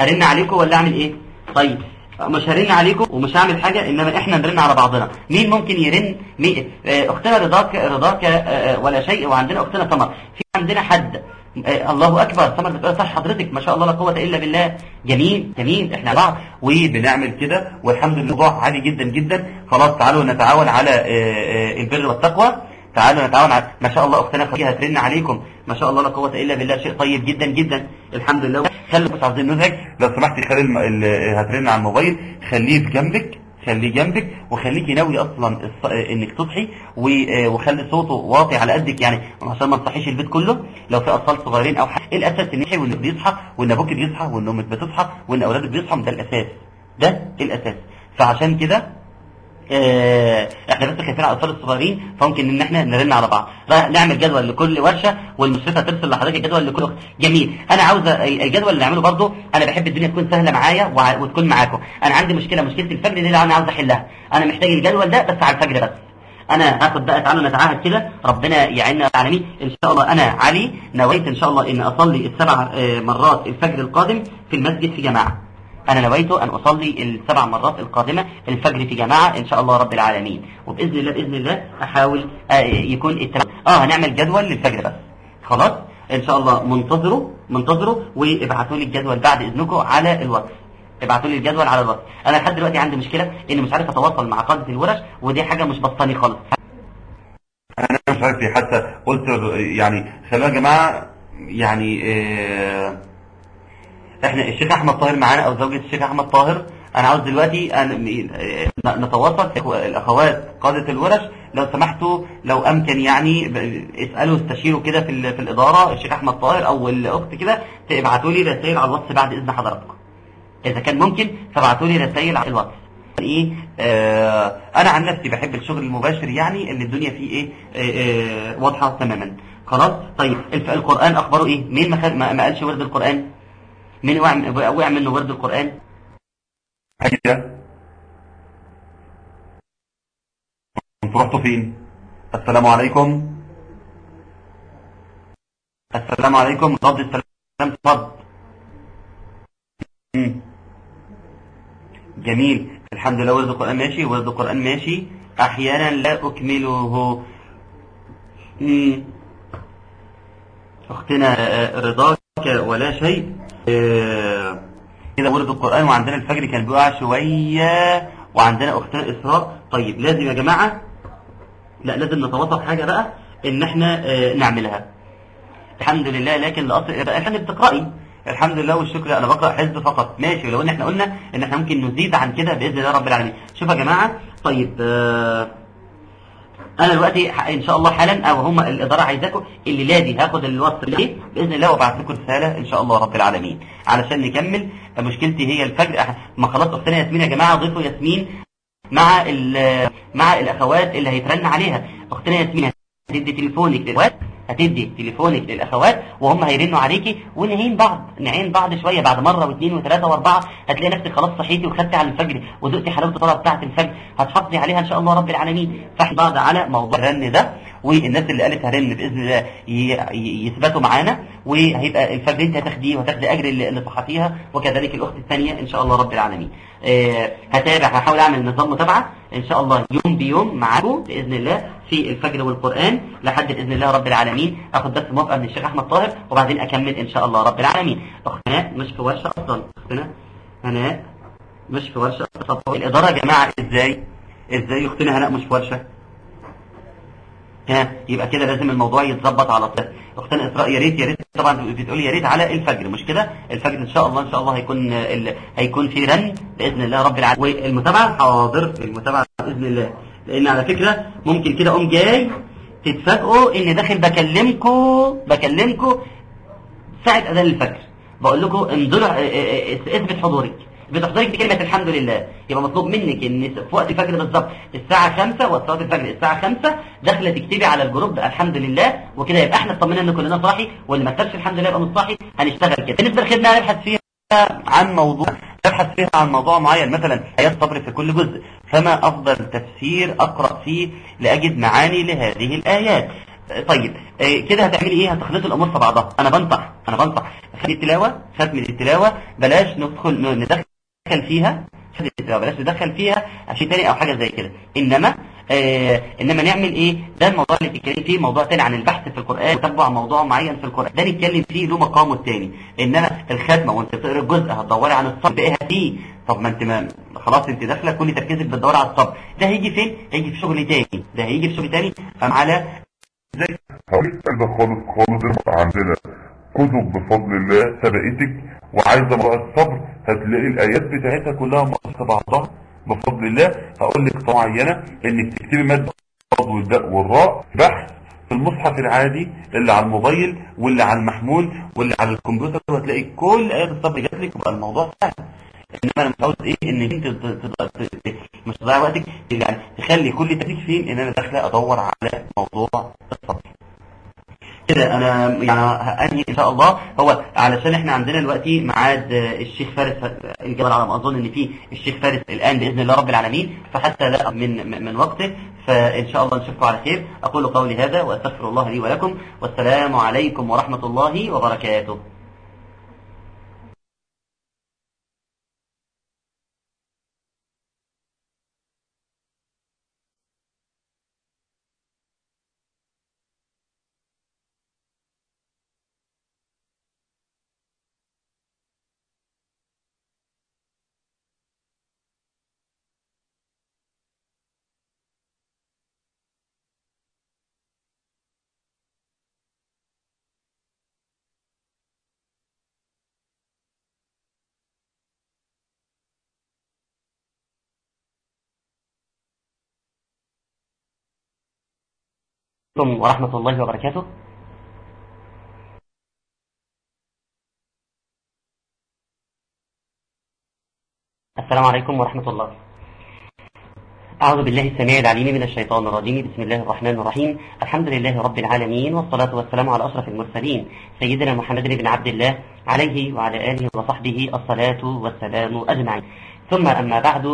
هرن عليكم ولا أعمل إيه؟ طيب. مش هرن عليكم ومش هعمل حاجة إنما إحنا نرن على بعضنا. مين ممكن يرن؟ مين؟ آه، أختنا رضاك رضاك آه، آه، ولا شيء وعندنا أختنا سمر في عندنا حد. الله أكبر. سمر بتقول صح حضرتك ما شاء الله لا قوة إلا بالله. جميل جميل. إحنا بعض. وبنعمل كده والحمد لله. عالي جدا جدا. خلاص تعالوا نتعاون على البر والتقوى. تعالوا نتعاون على ما شاء الله أختنا خديجة هترن عليكم. ما شاء الله لا قوة إلا بالله شيء طيب جدا جدا. الحمد لله. خلوا مش عاوزين نزعج لو سمحتي خلي الم... ال... هترن على الموبايل. خليه في جنبك خليه جنبك وخليكي ناوي أصلا. إنك تصحي و... وخلي صوته واطي على قدك يعني عشان ما تصحيش البيت كله. لو في أطفال صغيرين أو حاجة. الأساس إن يحيي وان بيصحى وإن أبوك بيصحى وإن أمك بتصحى وإن أولادك بيصحوا ده الأساس. ده الأساس. فعشان كده آه، إحنا بس خايفين على الأطفال الصغيرين فممكن إن إحنا نرن على بعض. نعمل جدول لكل ورشة والمشرفه ترسل لحضرتك الجدول لكل جميل. أنا عاوز الجدول اللي نعمله برضه أنا بحب الدنيا تكون سهلة معايا وتكون معاكم. أنا عندي مشكلة مشكلة الفجر دي اللي أنا عاوز أحلها. أنا محتاج الجدول ده بس على الفجر بس. أنا هاخد بقى تعالوا نتعاهد كده. ربنا يعيننا العالمين. إن شاء الله أنا علي نويت إن شاء الله إن أصلي السبع آه، مرات الفجر القادم في المسجد في جماعة. أنا نويت أن أصلي السبع مرات القادمة الفجر في جماعة إن شاء الله رب العالمين. وبإذن الله بإذن الله أحاول آه، يكون التمام. آه هنعمل جدول للفجر بس. خلاص؟ إن شاء الله منتظروا منتظروا وابعتوا لي الجدول بعد إذنكم على الواتس. ابعتوا لي الجدول على الواتس. أنا لحد دلوقتي عندي مشكلة إني مش عارف أتواصل مع قادة الورش ودي حاجة مش بسطاني خالص. أنا مش عارف إيه، حتى قلت يعني خلونا يا جماعة يعني آه، إحنا الشيخ احمد طاهر معانا أو زوجة الشيخ احمد طاهر. أنا عاوز دلوقتي نتواصل. الاخوات قادة الورش لو سمحتوا لو امكن يعني اسألوا استشيروا كده في في الإدارة الشيخ احمد طاهر أو الأخت كده تبعتوا لي رسائل على الواتس بعد إذن حضراتكم. إذا كان ممكن فابعتوا لي رسائل على الواتس. إيه؟ آه أنا عن نفسي بحب الشغل المباشر يعني اللي الدنيا فيه إيه؟ آه آه واضحة تماما. خلاص؟ طيب القرآن أخباره إيه؟ مين ما, ما قالش ورد القرآن؟ مين وقع منه ورد القرآن؟ هيا أنتوا رحتوا فين؟ السلام عليكم. السلام عليكم. رد السلام. رد. جميل. الحمد لله. ورد القرآن ماشي؟ ورد القرآن ماشي. أحيانا لا أكمله. أختنا آه، رضاك ولا شيء. كده ورد القرآن وعندنا الفجر كان بيقع شوية وعندنا أختنا إسراء. طيب لازم يا جماعة لا لازم نتواصل حاجة بقى إن إحنا آه، نعملها. الحمد لله لكن لاصل الحمد بتقرأي الحمد لله والشكر أنا بقرأ حزب فقط. ماشي ولو إن إحنا قلنا إن إحنا ممكن نزيد عن كده بإذن الله رب العالمين. شوف يا جماعة طيب آه، أنا دلوقتي إن شاء الله حالا أو هم الإدارة عايزاكم الليلة دي هاخد الوصف ليه؟ بإذن الله وابعت لكم رسالة إن شاء الله رب العالمين. علشان نكمل مشكلتي هي الفجر. ما خلاص أختنا ياسمين يا جماعة ضيفوا ياسمين مع مع الأخوات اللي هيترن عليها. أختنا ياسمين هتدي تليفونك للاخوات هتدي تليفونك للأخوات وهم هيرنوا عليكي ونعين بعض نعين بعض شوية بعد مرة واثنين وثلاثة وأربعة هتلاقي نفسك خلاص صحيتي وخدتي على الفجر وذقتي حلاوة الطلعه بتاعه الفجر هتحافظي عليها إن شاء الله رب العالمين. فاحنا بعض على موضوع الرن ده والناس اللي قالت هرن بإذن الله يثبتوا معانا وهيبقى الفجر انت هتاخديه وهتاخدي أجر اللي اللي صحتيها وكذلك الأخت الثانية إن شاء الله رب العالمين. آه، هتابع هحاول أعمل نظام متابعة. إن شاء الله يوم بيوم معاكم بإذن الله في الفجر والقرآن لحد باذن الله رب العالمين. اخد بس موافقة من الشيخ أحمد طاهر وبعدين أكمل إن شاء الله رب العالمين. أختنا مش في ورشة أصلا أختنا هناء مش في ورشة أصلا الإدارة يا جماعة إزاي؟ إزاي أختنا هناء مش في ورشة؟ ها يبقى كده لازم الموضوع يتظبط على طول اختنا اسراء يا ريت يا ريت طبعا بتقولي يا ريت على الفجر. مش كده؟ الفجر إن شاء الله إن شاء الله هيكون ال... هيكون في رن بإذن الله رب العالمين. والمتابعة حاضر المتابعة بإذن الله. لأن على فكرة ممكن كده أقوم جاي تتفاجئوا إني داخل بكلمكم بكلمكم ساعة أذان الفجر. بقول لكم آه، اثبت حضورك. بتحضري بكلمة الحمد لله. يبقى مطلوب منك إن في وقت الفجر بالظبط الساعة 5 وقت الفجر الساعة 5 داخلة تكتبي على الجروب الحمد لله وكده يبقى إحنا اطمنا إن كلنا صاحي واللي ما كتبش الحمد لله يبقى مش صاحي هنشتغل كده. بالنسبة للخدمة نبحث فيها عن موضوع تبحث فيها عن موضوع معين مثلا آيات صبر في كل جزء. فما أفضل تفسير أقرأ فيه لأجد معاني لهذه الآيات. طيب إيه كده هتعملي إيه؟ هتخلطي الأمور في بعضها. أنا بنصح أنا بنصح. ختم التلاوة ختم التلاوة بلاش ندخل ندخل فيها ختم التلاوه بلاش ندخل فيها شيء تاني أو حاجة زي كده. إنما آه إنما نعمل إيه؟ ده الموضوع اللي بتتكلم فيه موضوع تاني عن البحث في القرآن وتتبع موضوع معين في القرآن. ده نتكلم فيه له مقامه التاني إنما الختمه وأنت تقرأ الجزء هتدوري عن الصبر إيه فيه. طب ما أنت ما خلاص أنت داخلة كل تركيزك بتدوري على الصبر. ده هيجي فين؟ هيجي في شغل تاني. ده هيجي في شغل تاني أم على زي ده خالص خالص عندنا. كتب بفضل الله سبقتك وعايزة بقى الصبر هتلاقي الآيات بتاعتها كلها مقصه بعضها بفضل الله. هقول لك معينة إنك تكتبي ماده الصاد والداء والراء بحث في المصحف العادي اللي على الموبايل واللي على المحمول واللي على الكمبيوتر وهتلاقي كل ايات الصبر جات لك وبقى الموضوع سهل. إنما أنا مش عاوز إيه؟ إن أنت مش تضيع وقتك يعني تخلي كل تفكير فين إن أنا داخلة أدور على موضوع كده. أنا يعني إن شاء الله. هو علشان إحنا عندنا دلوقتي ميعاد الشيخ فارس الجبل على ما أظن إن في الشيخ فارس الآن بإذن الله رب العالمين. فحتى لا من من وقته. فإن شاء الله نشوفكم على خير. أقول قولي هذا وأستغفر الله لي ولكم. والسلام عليكم ورحمة الله وبركاته. عليكم ورحمة الله وبركاته. السلام عليكم ورحمة الله. أعوذ بالله السميع العليم من الشيطان الرجيم. بسم الله الرحمن الرحيم. الحمد لله رب العالمين والصلاة والسلام على أشرف المرسلين سيدنا محمد بن عبد الله عليه وعلى آله وصحبه الصلاة والسلام أجمعين. ثم أما بعد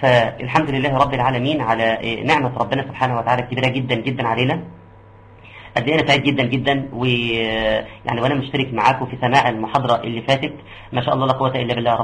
فالحمد لله رب العالمين على نعمة ربنا سبحانه وتعالى كبيرة جدا جدا علينا. قد إيه أنا سعيد جدا جدا ويعني وأنا مشترك معاكم في سماع المحاضرة اللي فاتت. ما شاء الله لا قوة إلا بالله